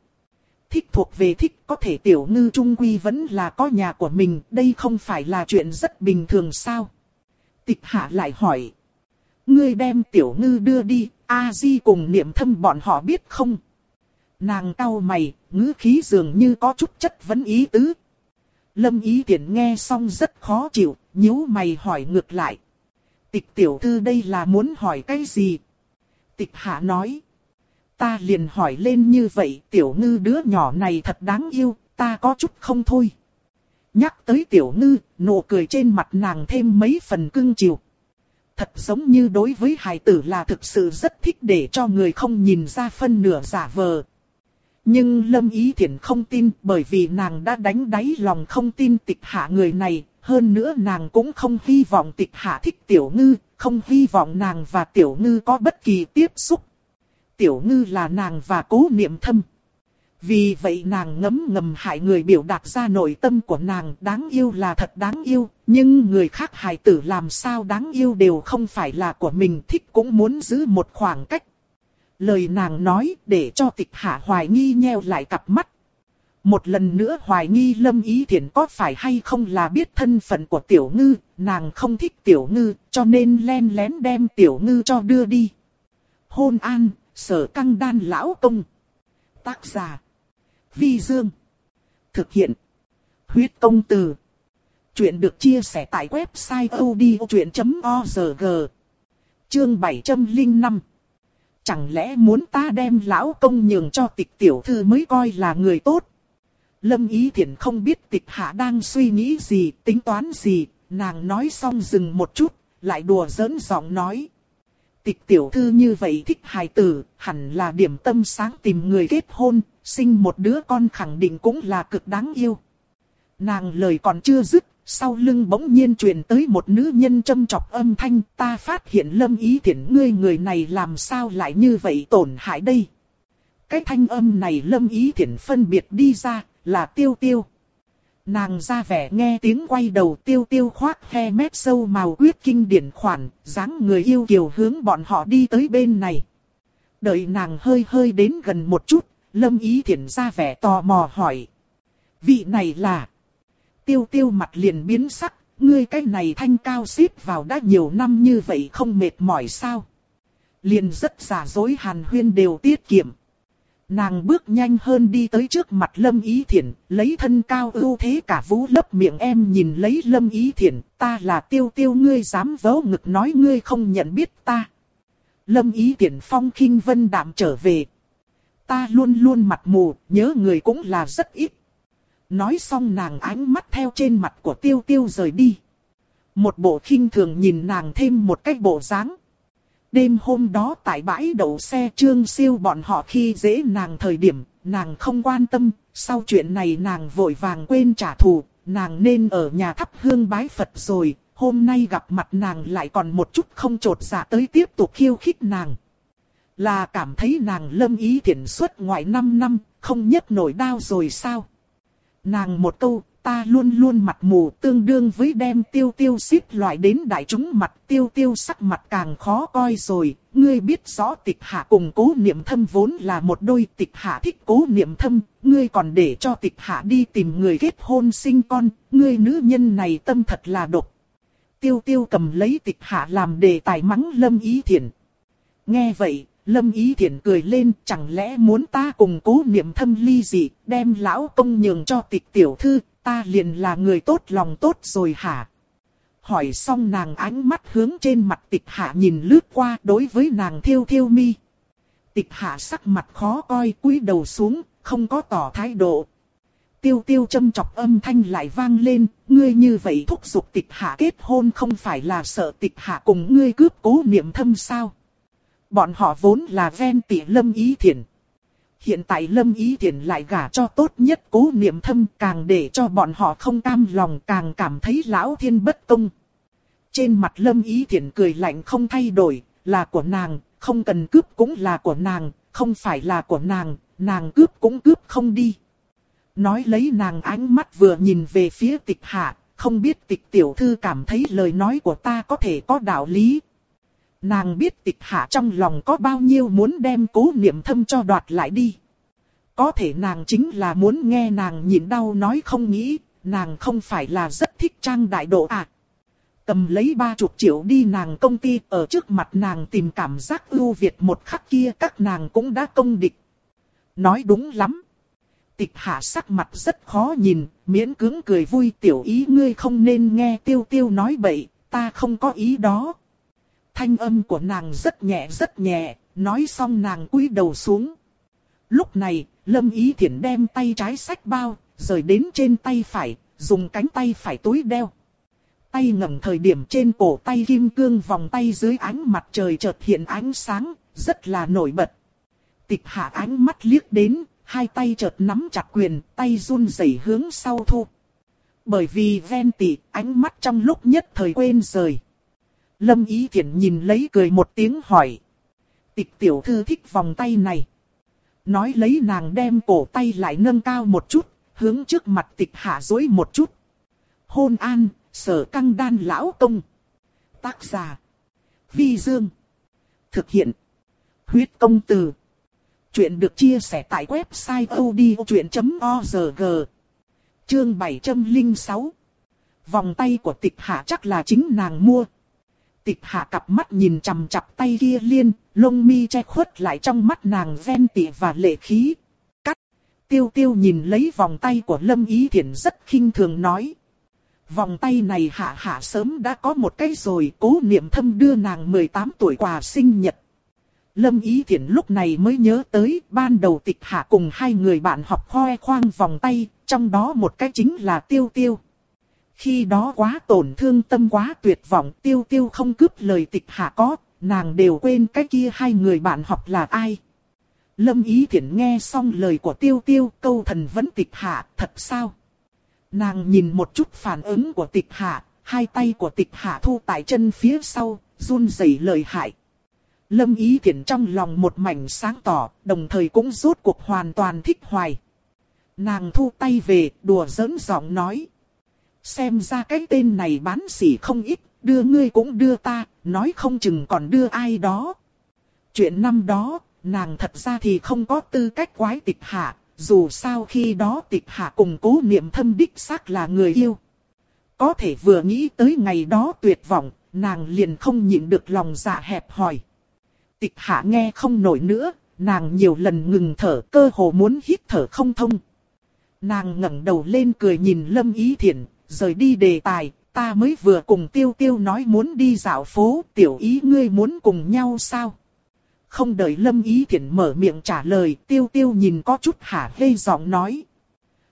Thích thuộc về thích có thể Tiểu Ngư Trung Quy vẫn là có nhà của mình, đây không phải là chuyện rất bình thường sao? Tịch hạ lại hỏi. Ngươi đem Tiểu Ngư đưa đi, A-di cùng niệm thâm bọn họ biết không? Nàng cau mày, ngữ khí dường như có chút chất vấn ý tứ. Lâm ý tiện nghe xong rất khó chịu, nhíu mày hỏi ngược lại. Tịch tiểu thư đây là muốn hỏi cái gì? Tịch hạ nói. Ta liền hỏi lên như vậy, tiểu ngư đứa nhỏ này thật đáng yêu, ta có chút không thôi. Nhắc tới tiểu ngư, nụ cười trên mặt nàng thêm mấy phần cưng chiều. Thật giống như đối với hài tử là thực sự rất thích để cho người không nhìn ra phân nửa giả vờ. Nhưng Lâm Ý Thiển không tin bởi vì nàng đã đánh đáy lòng không tin tịch hạ người này. Hơn nữa nàng cũng không hy vọng tịch hạ thích tiểu ngư, không hy vọng nàng và tiểu ngư có bất kỳ tiếp xúc. Tiểu ngư là nàng và cố niệm thâm. Vì vậy nàng ngấm ngầm hại người biểu đạt ra nội tâm của nàng đáng yêu là thật đáng yêu, nhưng người khác hài tử làm sao đáng yêu đều không phải là của mình thích cũng muốn giữ một khoảng cách Lời nàng nói để cho tịch hạ hoài nghi nheo lại cặp mắt. Một lần nữa hoài nghi lâm ý thiện có phải hay không là biết thân phận của tiểu ngư, nàng không thích tiểu ngư, cho nên len lén đem tiểu ngư cho đưa đi. Hôn an, sở căng đan lão công. Tác giả. Vi Dương. Thực hiện. Huyết công từ. Chuyện được chia sẻ tại website odchuyện.org. Chương 705 Chẳng lẽ muốn ta đem lão công nhường cho tịch tiểu thư mới coi là người tốt? Lâm Ý Thiển không biết tịch hạ đang suy nghĩ gì, tính toán gì, nàng nói xong dừng một chút, lại đùa giỡn giọng nói. Tịch tiểu thư như vậy thích hài tử, hẳn là điểm tâm sáng tìm người kết hôn, sinh một đứa con khẳng định cũng là cực đáng yêu. Nàng lời còn chưa dứt, sau lưng bỗng nhiên truyền tới một nữ nhân châm chọc âm thanh, ta phát hiện lâm ý thiện ngươi người này làm sao lại như vậy tổn hại đây. Cái thanh âm này lâm ý thiện phân biệt đi ra, là tiêu tiêu. Nàng ra vẻ nghe tiếng quay đầu tiêu tiêu khoác he mét sâu màu quyết kinh điển khoản, dáng người yêu kiều hướng bọn họ đi tới bên này. Đợi nàng hơi hơi đến gần một chút, lâm ý thiện ra vẻ tò mò hỏi. Vị này là tiêu tiêu mặt liền biến sắc, ngươi cái này thanh cao xếp vào đã nhiều năm như vậy không mệt mỏi sao. Liền rất giả dối hàn huyên đều tiết kiệm. Nàng bước nhanh hơn đi tới trước mặt Lâm Ý Thiển, lấy thân cao ưu thế cả vũ lấp miệng em nhìn lấy Lâm Ý Thiển, ta là tiêu tiêu ngươi dám vớ ngực nói ngươi không nhận biết ta. Lâm Ý Thiển phong khinh vân đạm trở về. Ta luôn luôn mặt mù, nhớ người cũng là rất ít. Nói xong nàng ánh mắt theo trên mặt của tiêu tiêu rời đi. Một bộ khinh thường nhìn nàng thêm một cách bộ dáng. Đêm hôm đó tại bãi đậu xe trương siêu bọn họ khi dễ nàng thời điểm, nàng không quan tâm, sau chuyện này nàng vội vàng quên trả thù, nàng nên ở nhà thắp hương bái Phật rồi, hôm nay gặp mặt nàng lại còn một chút không trột dạ tới tiếp tục khiêu khích nàng. Là cảm thấy nàng lâm ý thiện suốt ngoại 5 năm, không nhất nổi đau rồi sao? Nàng một câu, ta luôn luôn mặt mù tương đương với đem tiêu tiêu xít loại đến đại chúng mặt tiêu tiêu sắc mặt càng khó coi rồi. Ngươi biết rõ tịch hạ cùng cố niệm thâm vốn là một đôi tịch hạ thích cố niệm thâm, ngươi còn để cho tịch hạ đi tìm người kết hôn sinh con, ngươi nữ nhân này tâm thật là độc. Tiêu tiêu cầm lấy tịch hạ làm đề tài mắng lâm ý thiện. Nghe vậy, Lâm Ý Thiển cười lên, chẳng lẽ muốn ta cùng cố niệm thâm ly dị, đem lão công nhường cho tịch tiểu thư, ta liền là người tốt lòng tốt rồi hả? Hỏi xong nàng ánh mắt hướng trên mặt tịch hạ nhìn lướt qua đối với nàng thiêu thiêu mi. Tịch hạ sắc mặt khó coi cúi đầu xuống, không có tỏ thái độ. Tiêu tiêu châm chọc âm thanh lại vang lên, ngươi như vậy thúc giục tịch hạ kết hôn không phải là sợ tịch hạ cùng ngươi cướp cố niệm thâm sao? Bọn họ vốn là ven tỉ lâm ý Thiển. Hiện tại lâm ý Thiển lại gả cho tốt nhất cố niệm thâm càng để cho bọn họ không cam lòng càng cảm thấy lão thiên bất công. Trên mặt lâm ý Thiển cười lạnh không thay đổi, là của nàng, không cần cướp cũng là của nàng, không phải là của nàng, nàng cướp cũng cướp không đi. Nói lấy nàng ánh mắt vừa nhìn về phía tịch hạ, không biết tịch tiểu thư cảm thấy lời nói của ta có thể có đạo lý, Nàng biết tịch hạ trong lòng có bao nhiêu muốn đem cố niệm thâm cho đoạt lại đi. Có thể nàng chính là muốn nghe nàng nhịn đau nói không nghĩ, nàng không phải là rất thích trang đại độ à. Cầm lấy ba chục triệu đi nàng công ty ở trước mặt nàng tìm cảm giác ưu việt một khắc kia các nàng cũng đã công địch. Nói đúng lắm. Tịch hạ sắc mặt rất khó nhìn, miễn cưỡng cười vui tiểu ý ngươi không nên nghe tiêu tiêu nói bậy, ta không có ý đó. Thanh âm của nàng rất nhẹ rất nhẹ, nói xong nàng cúi đầu xuống. Lúc này, Lâm Ý Thiển đem tay trái sách bao, rời đến trên tay phải, dùng cánh tay phải túi đeo. Tay ngẩng thời điểm trên cổ tay kim cương vòng tay dưới ánh mặt trời chợt hiện ánh sáng, rất là nổi bật. Tịch hạ ánh mắt liếc đến, hai tay chợt nắm chặt quyền, tay run rẩy hướng sau thu. Bởi vì ven tị, ánh mắt trong lúc nhất thời quên rời. Lâm Ý Thiển nhìn lấy cười một tiếng hỏi. Tịch tiểu thư thích vòng tay này. Nói lấy nàng đem cổ tay lại nâng cao một chút, hướng trước mặt tịch hạ dối một chút. Hôn an, sở căng đan lão công. Tác giả. Vi Dương. Thực hiện. Huyết công từ. Chuyện được chia sẻ tại website odchuyện.org. Chương 706. Vòng tay của tịch hạ chắc là chính nàng mua, Tịch hạ cặp mắt nhìn chằm chặp tay kia liên, lông mi che khuất lại trong mắt nàng ven tị và lệ khí. Cắt. Tiêu tiêu nhìn lấy vòng tay của Lâm Ý Thiển rất khinh thường nói. Vòng tay này hạ hạ sớm đã có một cái rồi, cố niệm thâm đưa nàng 18 tuổi quà sinh nhật. Lâm Ý Thiển lúc này mới nhớ tới ban đầu tịch hạ cùng hai người bạn học khoe khoang vòng tay, trong đó một cái chính là tiêu tiêu. Khi đó quá tổn thương tâm quá tuyệt vọng tiêu tiêu không cướp lời tịch hạ có, nàng đều quên cái kia hai người bạn học là ai. Lâm Ý Thiển nghe xong lời của tiêu tiêu câu thần vẫn tịch hạ, thật sao? Nàng nhìn một chút phản ứng của tịch hạ, hai tay của tịch hạ thu tại chân phía sau, run rẩy lời hại. Lâm Ý Thiển trong lòng một mảnh sáng tỏ, đồng thời cũng rốt cuộc hoàn toàn thích hoài. Nàng thu tay về, đùa giỡn giọng nói. Xem ra cái tên này bán sỉ không ít, đưa ngươi cũng đưa ta, nói không chừng còn đưa ai đó. Chuyện năm đó, nàng thật ra thì không có tư cách quái tịch hạ, dù sao khi đó tịch hạ cùng cố niệm thâm đích xác là người yêu. Có thể vừa nghĩ tới ngày đó tuyệt vọng, nàng liền không nhịn được lòng dạ hẹp hòi Tịch hạ nghe không nổi nữa, nàng nhiều lần ngừng thở cơ hồ muốn hít thở không thông. Nàng ngẩng đầu lên cười nhìn Lâm Ý Thiển, rời đi đề tài, ta mới vừa cùng Tiêu Tiêu nói muốn đi dạo phố, tiểu ý ngươi muốn cùng nhau sao? Không đợi Lâm Ý Thiển mở miệng trả lời, Tiêu Tiêu nhìn có chút hả hê giọng nói.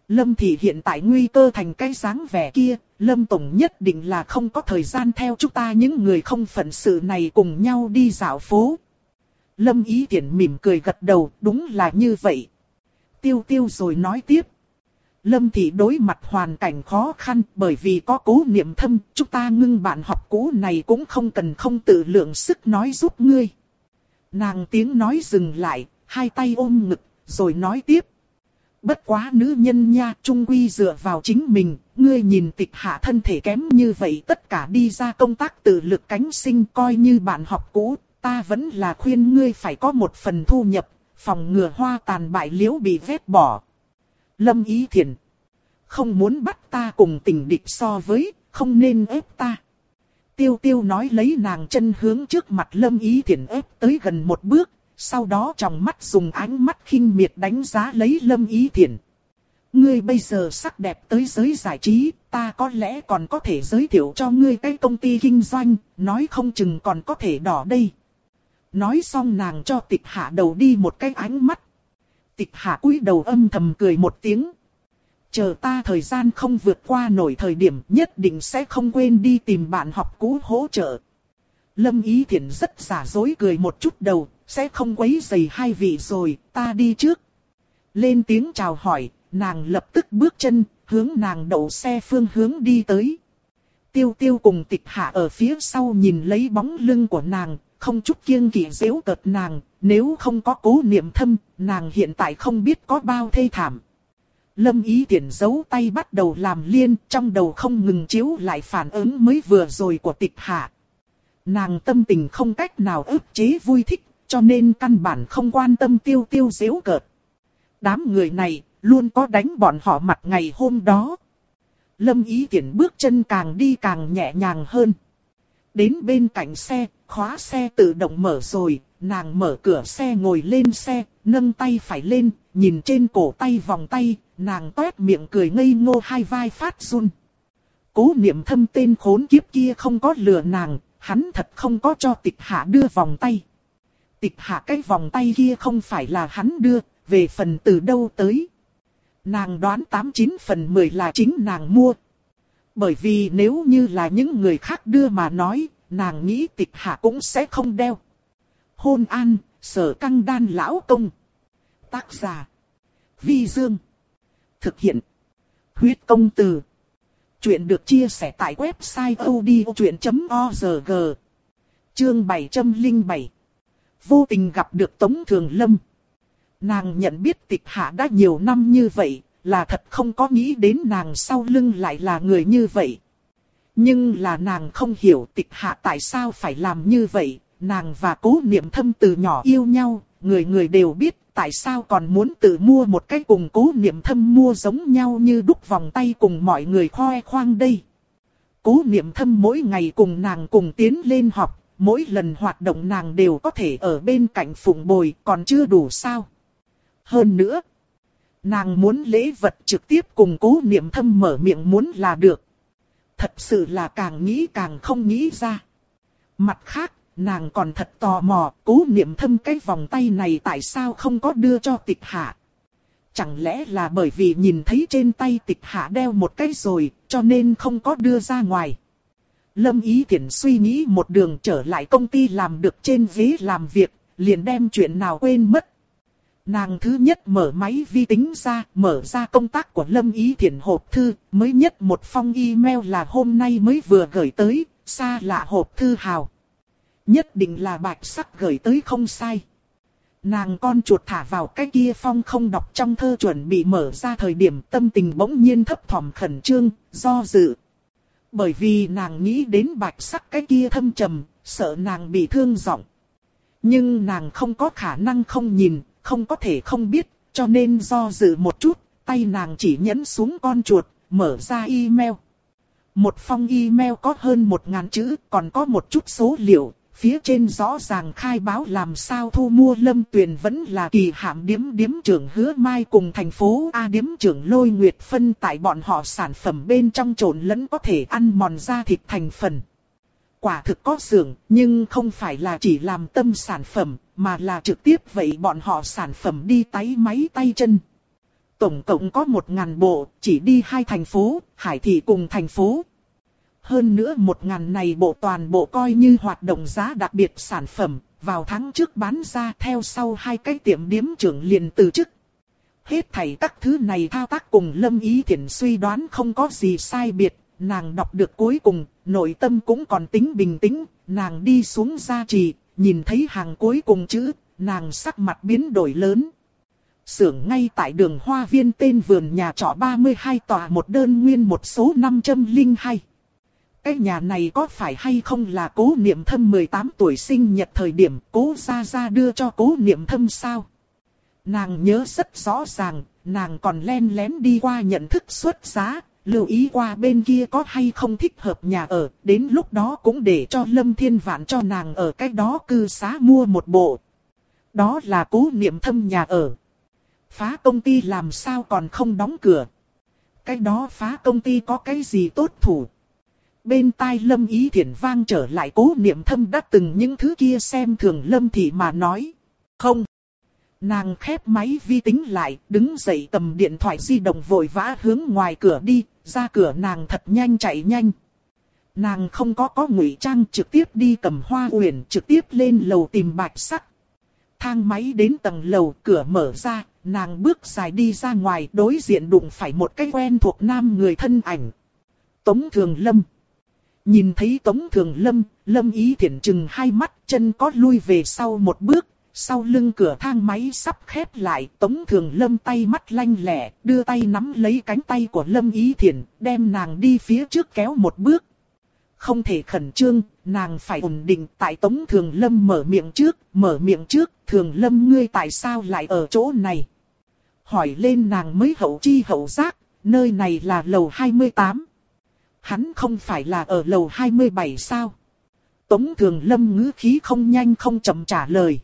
Lâm Thị hiện tại nguy cơ thành cái dáng vẻ kia, Lâm Tổng nhất định là không có thời gian theo chúng ta những người không phận sự này cùng nhau đi dạo phố. Lâm Ý Thiển mỉm cười gật đầu, đúng là như vậy. Tiêu tiêu rồi nói tiếp. Lâm Thị đối mặt hoàn cảnh khó khăn bởi vì có cố niệm thâm, chúng ta ngưng bạn học cũ này cũng không cần không tự lượng sức nói giúp ngươi. Nàng tiếng nói dừng lại, hai tay ôm ngực, rồi nói tiếp. Bất quá nữ nhân nha, trung quy dựa vào chính mình, ngươi nhìn tịch hạ thân thể kém như vậy tất cả đi ra công tác tự lực cánh sinh coi như bạn học cũ, ta vẫn là khuyên ngươi phải có một phần thu nhập, phòng ngừa hoa tàn bại liễu bị vét bỏ. Lâm Ý Thiền. Không muốn bắt ta cùng tình địch so với, không nên ép ta. Tiêu tiêu nói lấy nàng chân hướng trước mặt Lâm Ý Thiền ép tới gần một bước, sau đó trong mắt dùng ánh mắt khinh miệt đánh giá lấy Lâm Ý Thiền. Ngươi bây giờ sắc đẹp tới giới giải trí, ta có lẽ còn có thể giới thiệu cho ngươi cái công ty kinh doanh, nói không chừng còn có thể đỏ đây. Nói xong nàng cho tịch hạ đầu đi một cái ánh mắt. Tịch hạ cúi đầu âm thầm cười một tiếng. Chờ ta thời gian không vượt qua nổi thời điểm nhất định sẽ không quên đi tìm bạn học cũ hỗ trợ. Lâm Ý Thiển rất giả dối cười một chút đầu, sẽ không quấy rầy hai vị rồi, ta đi trước. Lên tiếng chào hỏi, nàng lập tức bước chân, hướng nàng đậu xe phương hướng đi tới. Tiêu tiêu cùng tịch hạ ở phía sau nhìn lấy bóng lưng của nàng, không chút kiêng kỵ dễu cợt nàng, nếu không có cố niệm thâm, nàng hiện tại không biết có bao thê thảm. Lâm ý tiện giấu tay bắt đầu làm liên, trong đầu không ngừng chiếu lại phản ứng mới vừa rồi của tịch hạ. Nàng tâm tình không cách nào ức chế vui thích, cho nên căn bản không quan tâm tiêu tiêu dễu cợt. Đám người này, luôn có đánh bọn họ mặt ngày hôm đó. Lâm ý tiện bước chân càng đi càng nhẹ nhàng hơn. Đến bên cạnh xe, khóa xe tự động mở rồi, nàng mở cửa xe ngồi lên xe, nâng tay phải lên, nhìn trên cổ tay vòng tay, nàng toét miệng cười ngây ngô hai vai phát run. Cố niệm thâm tên khốn kiếp kia không có lừa nàng, hắn thật không có cho tịch hạ đưa vòng tay. Tịch hạ cái vòng tay kia không phải là hắn đưa, về phần từ đâu tới. Nàng đoán 89 phần 10 là chính nàng mua. Bởi vì nếu như là những người khác đưa mà nói, nàng nghĩ tịch hạ cũng sẽ không đeo. Hôn an, sở căng đan lão công. Tác giả. Vi Dương. Thực hiện. Huyết công từ. Chuyện được chia sẻ tại website odchuyện.org. Chương 707. Vô tình gặp được Tống Thường Lâm. Nàng nhận biết tịch hạ đã nhiều năm như vậy, là thật không có nghĩ đến nàng sau lưng lại là người như vậy. Nhưng là nàng không hiểu tịch hạ tại sao phải làm như vậy, nàng và cố niệm thâm từ nhỏ yêu nhau, người người đều biết tại sao còn muốn tự mua một cái cùng cố niệm thâm mua giống nhau như đúc vòng tay cùng mọi người khoe khoang đây. Cố niệm thâm mỗi ngày cùng nàng cùng tiến lên học, mỗi lần hoạt động nàng đều có thể ở bên cạnh phụng bồi còn chưa đủ sao. Hơn nữa, nàng muốn lễ vật trực tiếp cùng cố niệm thâm mở miệng muốn là được. Thật sự là càng nghĩ càng không nghĩ ra. Mặt khác, nàng còn thật tò mò, cố niệm thâm cái vòng tay này tại sao không có đưa cho tịch hạ. Chẳng lẽ là bởi vì nhìn thấy trên tay tịch hạ đeo một cái rồi, cho nên không có đưa ra ngoài. Lâm Ý Thiển suy nghĩ một đường trở lại công ty làm được trên ghế làm việc, liền đem chuyện nào quên mất. Nàng thứ nhất mở máy vi tính ra, mở ra công tác của Lâm Ý Thiển hộp thư, mới nhất một phong email là hôm nay mới vừa gửi tới, xa lạ hộp thư hào. Nhất định là bạch sắc gửi tới không sai. Nàng con chuột thả vào cái kia phong không đọc trong thơ chuẩn bị mở ra thời điểm tâm tình bỗng nhiên thấp thỏm khẩn trương, do dự. Bởi vì nàng nghĩ đến bạch sắc cái kia thâm trầm, sợ nàng bị thương giọng. Nhưng nàng không có khả năng không nhìn, không có thể không biết, cho nên do dự một chút, tay nàng chỉ nhấn xuống con chuột, mở ra email. Một phong email có hơn một ngàn chữ, còn có một chút số liệu, phía trên rõ ràng khai báo làm sao thu mua lâm tuyền vẫn là kỳ hạm điếm điếm trưởng hứa mai cùng thành phố A điếm trưởng lôi nguyệt phân tại bọn họ sản phẩm bên trong trộn lẫn có thể ăn mòn da thịt thành phần. Quả thực có xưởng, nhưng không phải là chỉ làm tâm sản phẩm, mà là trực tiếp vậy bọn họ sản phẩm đi tái máy tay chân. Tổng cộng có một ngàn bộ, chỉ đi hai thành phố, Hải Thị cùng thành phố, hơn nữa một ngàn này bộ toàn bộ coi như hoạt động giá đặc biệt sản phẩm, vào tháng trước bán ra theo sau hai cái tiệm điếm trưởng liền từ chức. Hết thảy các thứ này thao tác cùng Lâm Ý Thiển suy đoán không có gì sai biệt, nàng đọc được cuối cùng, nội tâm cũng còn tính bình tĩnh, nàng đi xuống gia trì, nhìn thấy hàng cuối cùng chữ, nàng sắc mặt biến đổi lớn. Sưởng ngay tại đường Hoa Viên tên vườn nhà trọ 32 tòa một đơn nguyên một số 502. Cái nhà này có phải hay không là cố niệm thâm 18 tuổi sinh nhật thời điểm cố ra ra đưa cho cố niệm thâm sao? Nàng nhớ rất rõ ràng, nàng còn len lén đi qua nhận thức xuất giá, lưu ý qua bên kia có hay không thích hợp nhà ở, đến lúc đó cũng để cho Lâm Thiên Vạn cho nàng ở cách đó cư xá mua một bộ. Đó là cố niệm thâm nhà ở. Phá công ty làm sao còn không đóng cửa. Cái đó phá công ty có cái gì tốt thủ bên tai lâm ý thiển vang trở lại cố niệm thâm đã từng những thứ kia xem thường lâm thị mà nói. Không. Nàng khép máy vi tính lại, đứng dậy cầm điện thoại di động vội vã hướng ngoài cửa đi, ra cửa nàng thật nhanh chạy nhanh. Nàng không có có ngụy trang trực tiếp đi cầm hoa uyển trực tiếp lên lầu tìm bạch sắc. Thang máy đến tầng lầu cửa mở ra, nàng bước dài đi ra ngoài đối diện đụng phải một cái quen thuộc nam người thân ảnh. Tống Thường Lâm. Nhìn thấy Tống Thường Lâm, Lâm Ý thiện chừng hai mắt chân có lui về sau một bước, sau lưng cửa thang máy sắp khép lại, Tống Thường Lâm tay mắt lanh lẹ, đưa tay nắm lấy cánh tay của Lâm Ý Thiển, đem nàng đi phía trước kéo một bước. Không thể khẩn trương, nàng phải ổn định tại Tống Thường Lâm mở miệng trước, mở miệng trước, Thường Lâm ngươi tại sao lại ở chỗ này? Hỏi lên nàng mới hậu chi hậu giác, nơi này là lầu 28 hắn không phải là ở lầu 27 sao? Tống Thường Lâm ngữ khí không nhanh không chậm trả lời.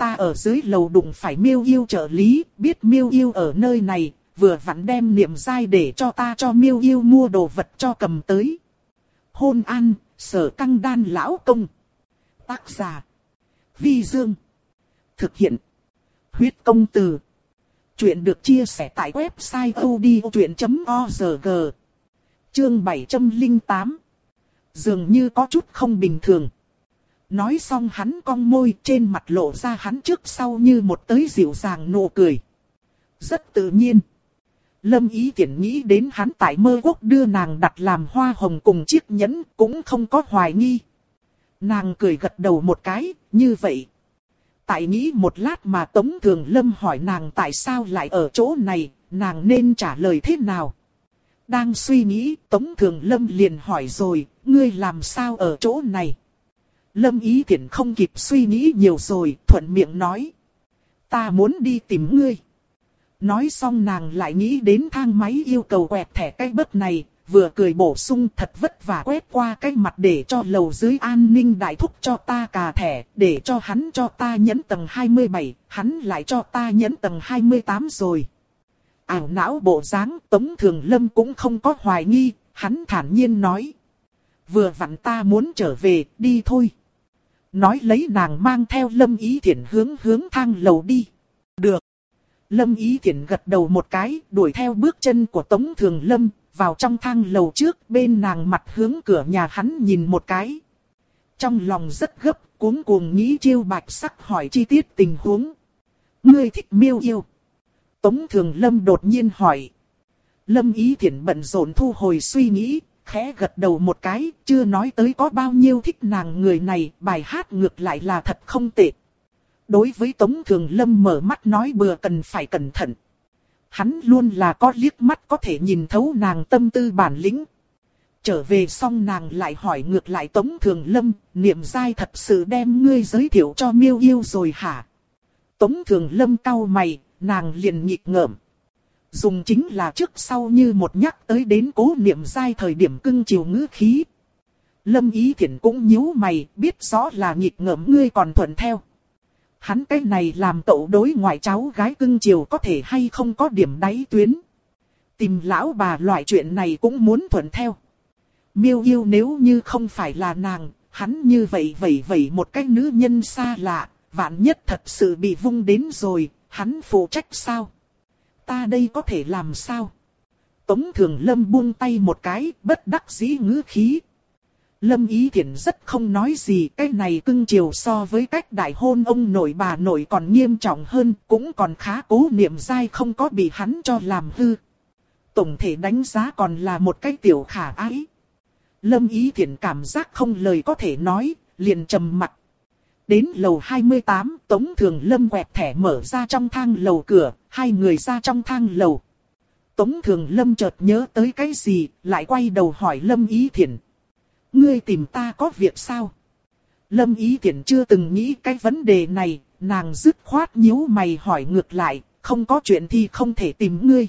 Ta ở dưới lầu đụng phải miêu yêu trợ lý, biết miêu yêu ở nơi này, vừa vặn đem niệm dai để cho ta cho miêu yêu mua đồ vật cho cầm tới. Hôn an, sở căng đan lão công. Tác giả. Vi Dương. Thực hiện. Huyết công từ. Chuyện được chia sẻ tại website odchuyện.org. Chương 708 Dường như có chút không bình thường. Nói xong hắn cong môi trên mặt lộ ra hắn trước sau như một tới dịu dàng nụ cười. Rất tự nhiên. Lâm ý tiện nghĩ đến hắn tại mơ quốc đưa nàng đặt làm hoa hồng cùng chiếc nhẫn cũng không có hoài nghi. Nàng cười gật đầu một cái, như vậy. Tại nghĩ một lát mà Tống Thường Lâm hỏi nàng tại sao lại ở chỗ này, nàng nên trả lời thế nào. Đang suy nghĩ, Tống Thường Lâm liền hỏi rồi, ngươi làm sao ở chỗ này? Lâm Ý Thiển không kịp suy nghĩ nhiều rồi, thuận miệng nói. Ta muốn đi tìm ngươi. Nói xong nàng lại nghĩ đến thang máy yêu cầu quẹt thẻ cái bớt này, vừa cười bổ sung thật vất vả quét qua cái mặt để cho lầu dưới an ninh đại thúc cho ta cà thẻ, để cho hắn cho ta nhấn tầng 27, hắn lại cho ta nhấn tầng 28 rồi ảo não bộ dáng Tống Thường Lâm cũng không có hoài nghi, hắn thản nhiên nói. Vừa vặn ta muốn trở về, đi thôi. Nói lấy nàng mang theo Lâm Ý Thiển hướng hướng thang lầu đi. Được. Lâm Ý Thiển gật đầu một cái, đuổi theo bước chân của Tống Thường Lâm, vào trong thang lầu trước, bên nàng mặt hướng cửa nhà hắn nhìn một cái. Trong lòng rất gấp, cuống cuồng nghĩ chiêu bạch sắc hỏi chi tiết tình huống. Ngươi thích miêu yêu. Tống Thường Lâm đột nhiên hỏi. Lâm Ý Thiển bận rộn thu hồi suy nghĩ, khẽ gật đầu một cái, chưa nói tới có bao nhiêu thích nàng người này, bài hát ngược lại là thật không tệ. Đối với Tống Thường Lâm mở mắt nói bừa cần phải cẩn thận. Hắn luôn là có liếc mắt có thể nhìn thấu nàng tâm tư bản lĩnh. Trở về xong nàng lại hỏi ngược lại Tống Thường Lâm, niệm dai thật sự đem ngươi giới thiệu cho miêu yêu rồi hả? Tống Thường Lâm cau mày, nàng liền nghịch ngợm. Dùng chính là trước sau như một nhắc tới đến cố niệm dai thời điểm cưng chiều ngữ khí. Lâm Ý Thiển cũng nhíu mày, biết rõ là nghịch ngợm ngươi còn thuận theo. Hắn cái này làm cậu đối ngoại cháu gái cưng chiều có thể hay không có điểm đáy tuyến. Tìm lão bà loại chuyện này cũng muốn thuận theo. Miêu yêu nếu như không phải là nàng, hắn như vậy vậy vậy một cái nữ nhân xa lạ, vạn nhất thật sự bị vung đến rồi, hắn phụ trách sao? Ta đây có thể làm sao? Tống Thường Lâm buông tay một cái, bất đắc dĩ ngữ khí. Lâm Ý Thiển rất không nói gì, cái này cưng chiều so với cách đại hôn ông nội bà nội còn nghiêm trọng hơn, cũng còn khá cố niệm dai không có bị hắn cho làm hư. Tổng thể đánh giá còn là một cái tiểu khả ái. Lâm Ý Thiển cảm giác không lời có thể nói, liền trầm mặt. Đến lầu 28, Tống Thường Lâm quẹt thẻ mở ra trong thang lầu cửa, hai người ra trong thang lầu. Tống Thường Lâm chợt nhớ tới cái gì, lại quay đầu hỏi Lâm Ý Thiển. Ngươi tìm ta có việc sao? Lâm Ý Thiển chưa từng nghĩ cái vấn đề này, nàng dứt khoát nhíu mày hỏi ngược lại, không có chuyện thì không thể tìm ngươi.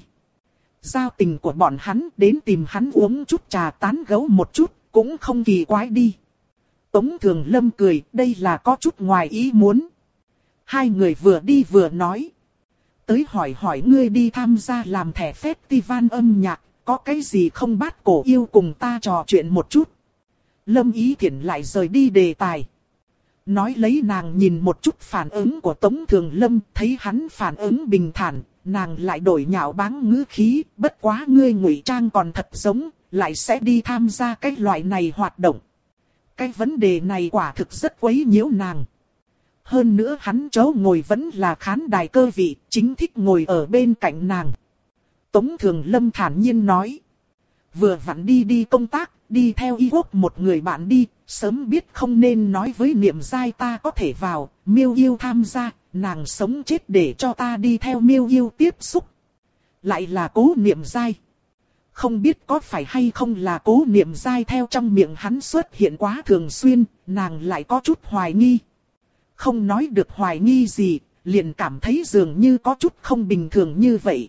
Giao tình của bọn hắn đến tìm hắn uống chút trà tán gấu một chút, cũng không kỳ quái đi. Tống Thường Lâm cười, đây là có chút ngoài ý muốn. Hai người vừa đi vừa nói. Tới hỏi hỏi ngươi đi tham gia làm thẻ festival âm nhạc, có cái gì không bắt cổ yêu cùng ta trò chuyện một chút. Lâm Ý Thiển lại rời đi đề tài. Nói lấy nàng nhìn một chút phản ứng của Tống Thường Lâm, thấy hắn phản ứng bình thản, nàng lại đổi nhạo báng ngữ khí, bất quá ngươi ngụy trang còn thật giống, lại sẽ đi tham gia cái loại này hoạt động. Cái vấn đề này quả thực rất quấy nhiễu nàng. Hơn nữa hắn chỗ ngồi vẫn là khán đài cơ vị, chính thích ngồi ở bên cạnh nàng. Tống Thường Lâm thản nhiên nói. Vừa vặn đi đi công tác, đi theo y quốc một người bạn đi, sớm biết không nên nói với niệm giai ta có thể vào, miêu yêu tham gia, nàng sống chết để cho ta đi theo miêu yêu tiếp xúc. Lại là cố niệm giai. Không biết có phải hay không là cố niệm dai theo trong miệng hắn xuất hiện quá thường xuyên, nàng lại có chút hoài nghi. Không nói được hoài nghi gì, liền cảm thấy dường như có chút không bình thường như vậy.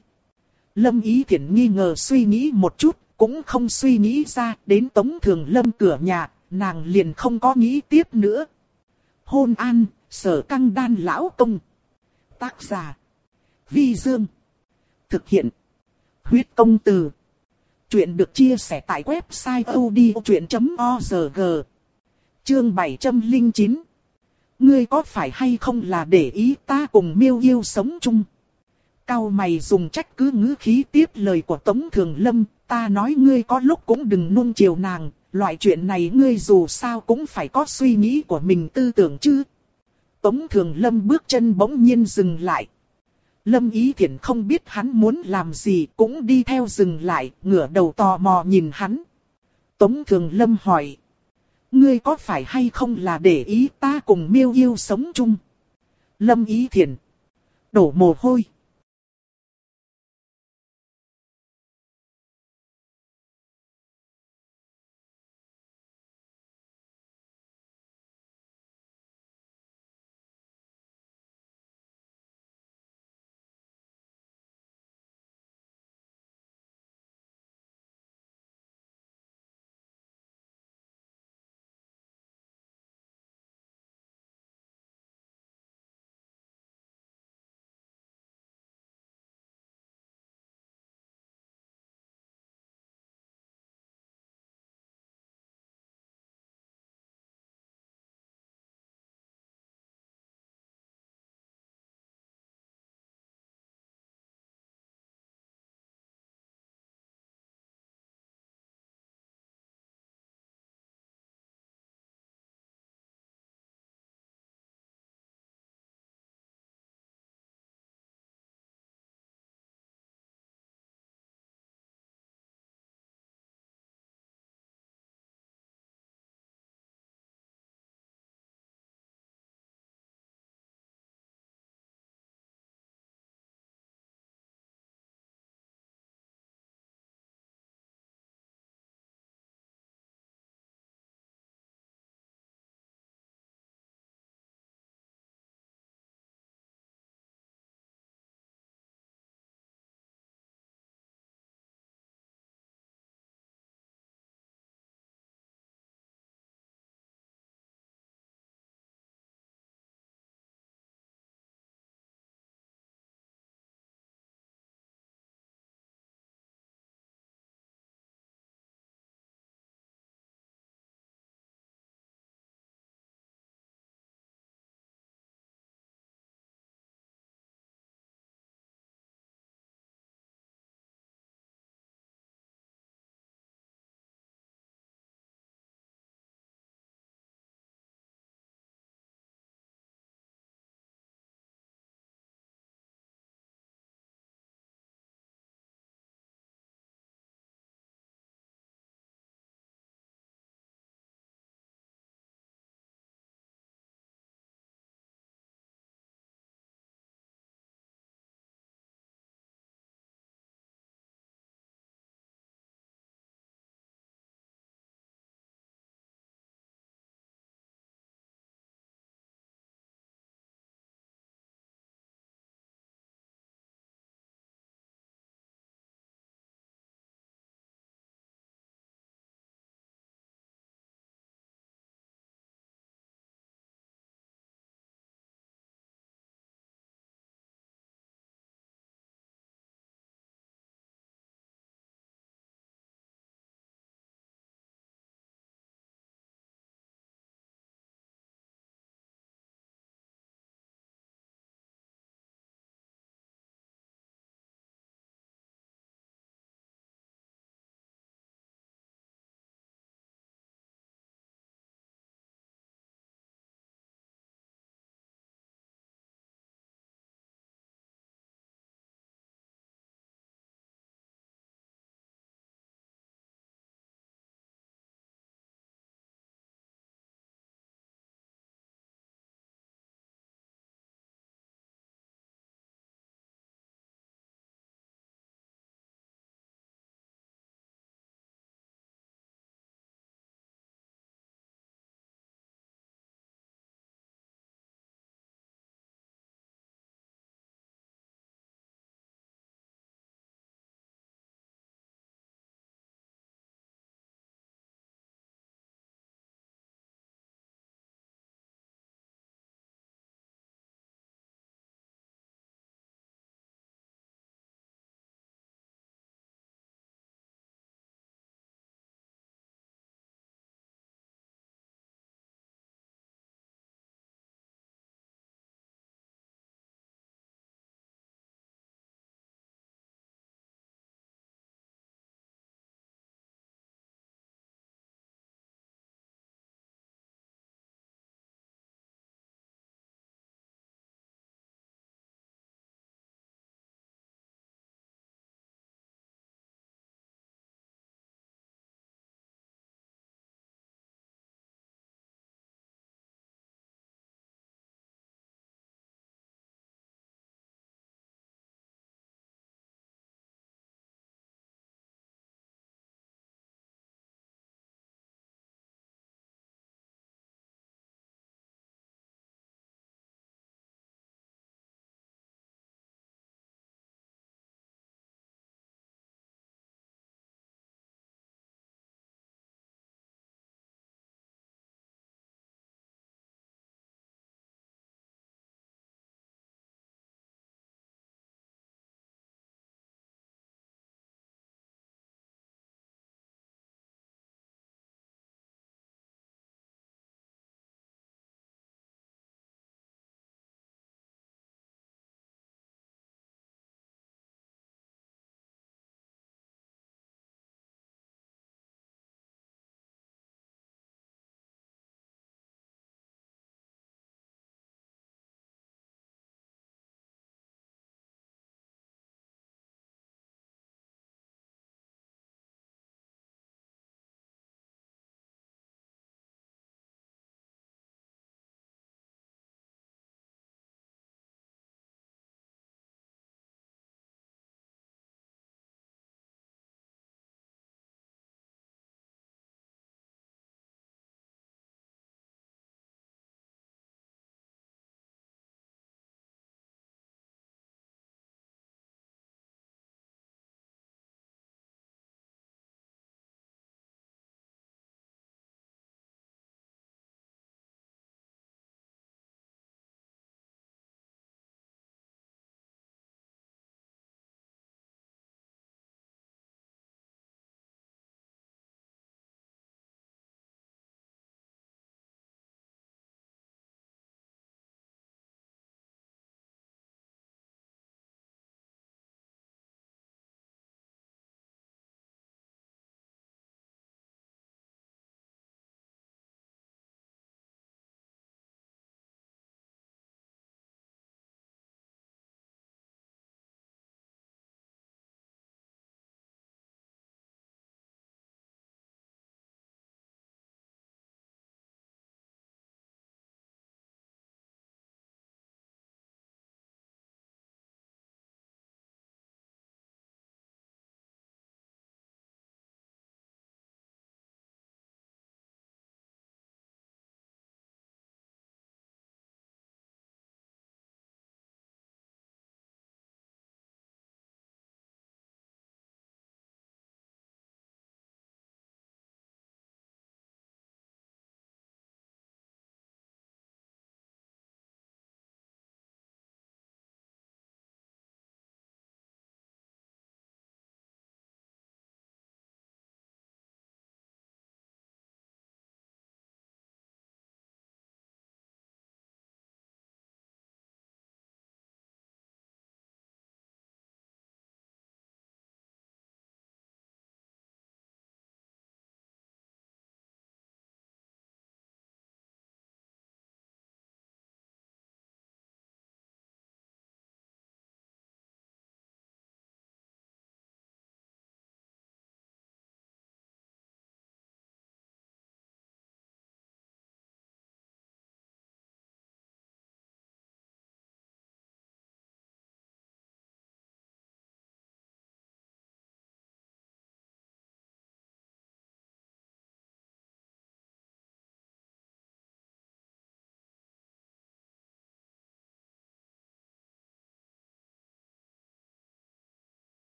Lâm Ý Thiển nghi ngờ suy nghĩ một chút, cũng không suy nghĩ ra, đến Tống Thường Lâm cửa nhà, nàng liền không có nghĩ tiếp nữa. Hôn an, sở căng đan lão công. Tác giả. Vi Dương. Thực hiện. Huyết công từ. Chuyện được chia sẻ tại website odchuyện.org. Chương 709. Ngươi có phải hay không là để ý ta cùng miêu yêu sống chung? Cao mày dùng trách cứ ngữ khí tiếp lời của Tống Thường Lâm, ta nói ngươi có lúc cũng đừng nuông chiều nàng, loại chuyện này ngươi dù sao cũng phải có suy nghĩ của mình tư tưởng chứ. Tống Thường Lâm bước chân bỗng nhiên dừng lại. Lâm Ý Thiển không biết hắn muốn làm gì cũng đi theo dừng lại, ngửa đầu tò mò nhìn hắn. Tống Thường Lâm hỏi. Ngươi có phải hay không là để ý ta cùng miêu yêu sống chung? Lâm Ý Thiển. Đổ mồ hôi.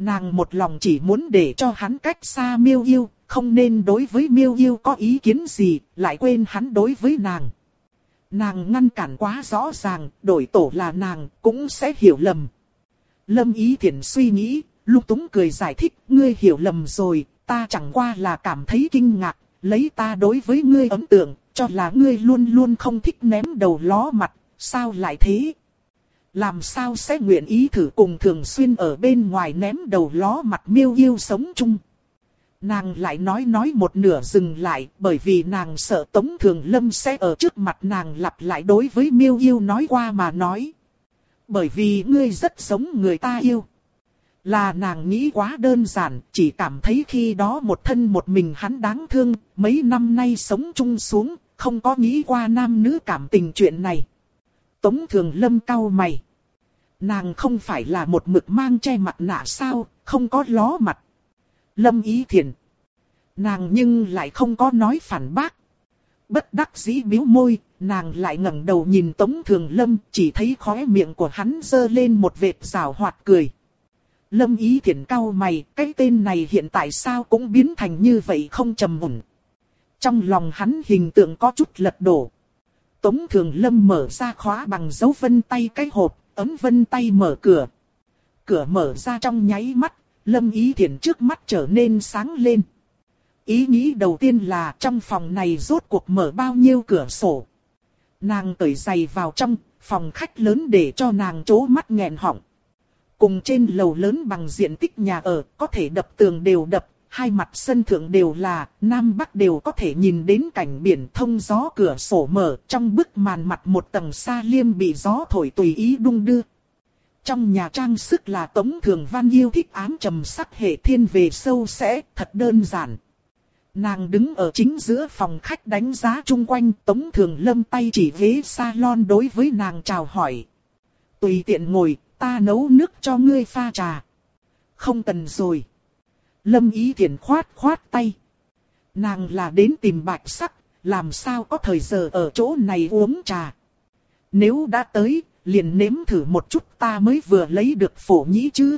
Nàng một lòng chỉ muốn để cho hắn cách xa miêu yêu, không nên đối với miêu yêu có ý kiến gì, lại quên hắn đối với nàng. Nàng ngăn cản quá rõ ràng, đổi tổ là nàng, cũng sẽ hiểu lầm. Lâm Ý thiện suy nghĩ, lúc túng cười giải thích, ngươi hiểu lầm rồi, ta chẳng qua là cảm thấy kinh ngạc, lấy ta đối với ngươi ấn tượng, cho là ngươi luôn luôn không thích ném đầu ló mặt, sao lại thế? Làm sao sẽ nguyện ý thử cùng thường xuyên ở bên ngoài ném đầu ló mặt miêu yêu sống chung? Nàng lại nói nói một nửa dừng lại bởi vì nàng sợ Tống Thường Lâm sẽ ở trước mặt nàng lặp lại đối với miêu yêu nói qua mà nói. Bởi vì ngươi rất giống người ta yêu. Là nàng nghĩ quá đơn giản, chỉ cảm thấy khi đó một thân một mình hắn đáng thương, mấy năm nay sống chung xuống, không có nghĩ qua nam nữ cảm tình chuyện này. Tống Thường Lâm cau mày. Nàng không phải là một mực mang che mặt nạ sao, không có ló mặt. Lâm ý thiền. Nàng nhưng lại không có nói phản bác. Bất đắc dĩ biếu môi, nàng lại ngẩng đầu nhìn Tống Thường Lâm, chỉ thấy khóe miệng của hắn dơ lên một vệt rào hoạt cười. Lâm ý thiện cao mày, cái tên này hiện tại sao cũng biến thành như vậy không trầm ổn. Trong lòng hắn hình tượng có chút lật đổ. Tống Thường Lâm mở ra khóa bằng dấu vân tay cái hộp, ấm vân tay mở cửa. Cửa mở ra trong nháy mắt, Lâm Ý Thiển trước mắt trở nên sáng lên. Ý nghĩ đầu tiên là trong phòng này rốt cuộc mở bao nhiêu cửa sổ. Nàng cởi giày vào trong, phòng khách lớn để cho nàng chố mắt nghẹn họng. Cùng trên lầu lớn bằng diện tích nhà ở, có thể đập tường đều đập, hai mặt sân thượng đều là, nam bắc đều có thể nhìn đến cảnh biển thông gió cửa sổ mở, trong bức màn mặt một tầng sa liêm bị gió thổi tùy ý đung đưa. Trong nhà trang sức là tống thường văn yêu thích ám trầm sắc hệ thiên về sâu sẽ, thật đơn giản. Nàng đứng ở chính giữa phòng khách đánh giá chung quanh tống thường lâm tay chỉ ghế salon đối với nàng chào hỏi. Tùy tiện ngồi, ta nấu nước cho ngươi pha trà. Không cần rồi. Lâm ý thiển khoát khoát tay. Nàng là đến tìm bạch sắc, làm sao có thời giờ ở chỗ này uống trà. Nếu đã tới, liền nếm thử một chút ta mới vừa lấy được phổ nhĩ chứ.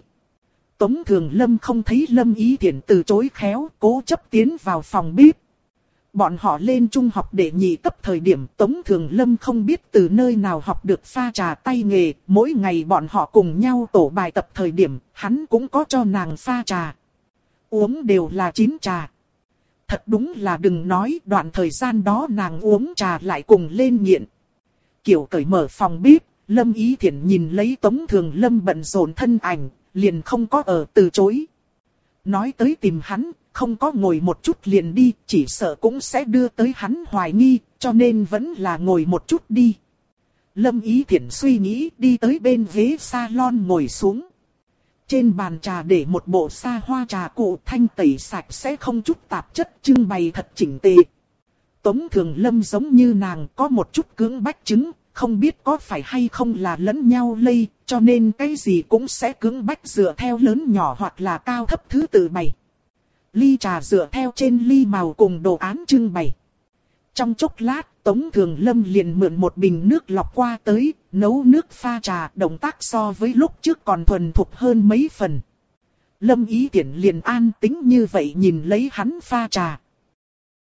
Tống Thường Lâm không thấy Lâm Ý Thiển từ chối khéo, cố chấp tiến vào phòng bếp. Bọn họ lên trung học để nhị cấp thời điểm Tống Thường Lâm không biết từ nơi nào học được pha trà tay nghề, mỗi ngày bọn họ cùng nhau tổ bài tập thời điểm, hắn cũng có cho nàng pha trà. Uống đều là chín trà. Thật đúng là đừng nói đoạn thời gian đó nàng uống trà lại cùng lên nghiện. Kiểu cởi mở phòng bếp, Lâm Ý Thiển nhìn lấy Tống Thường Lâm bận rộn thân ảnh, liền không có ở từ chối. Nói tới tìm hắn, không có ngồi một chút liền đi, chỉ sợ cũng sẽ đưa tới hắn hoài nghi, cho nên vẫn là ngồi một chút đi. Lâm Ý Thiển suy nghĩ đi tới bên ghế salon ngồi xuống. Trên bàn trà để một bộ sa hoa trà cụ thanh tẩy sạch sẽ không chút tạp chất trưng bày thật chỉnh tề. Tống Thường Lâm giống như nàng có một chút cưỡng bách chứng, không biết có phải hay không là lẫn nhau lây, cho nên cái gì cũng sẽ cưỡng bách dựa theo lớn nhỏ hoặc là cao thấp thứ tự bày. Ly trà dựa theo trên ly màu cùng đồ án trưng bày. Trong chốc lát, Tống Thường Lâm liền mượn một bình nước lọc qua tới, nấu nước pha trà, động tác so với lúc trước còn thuần thục hơn mấy phần. Lâm ý tiện liền an tính như vậy nhìn lấy hắn pha trà.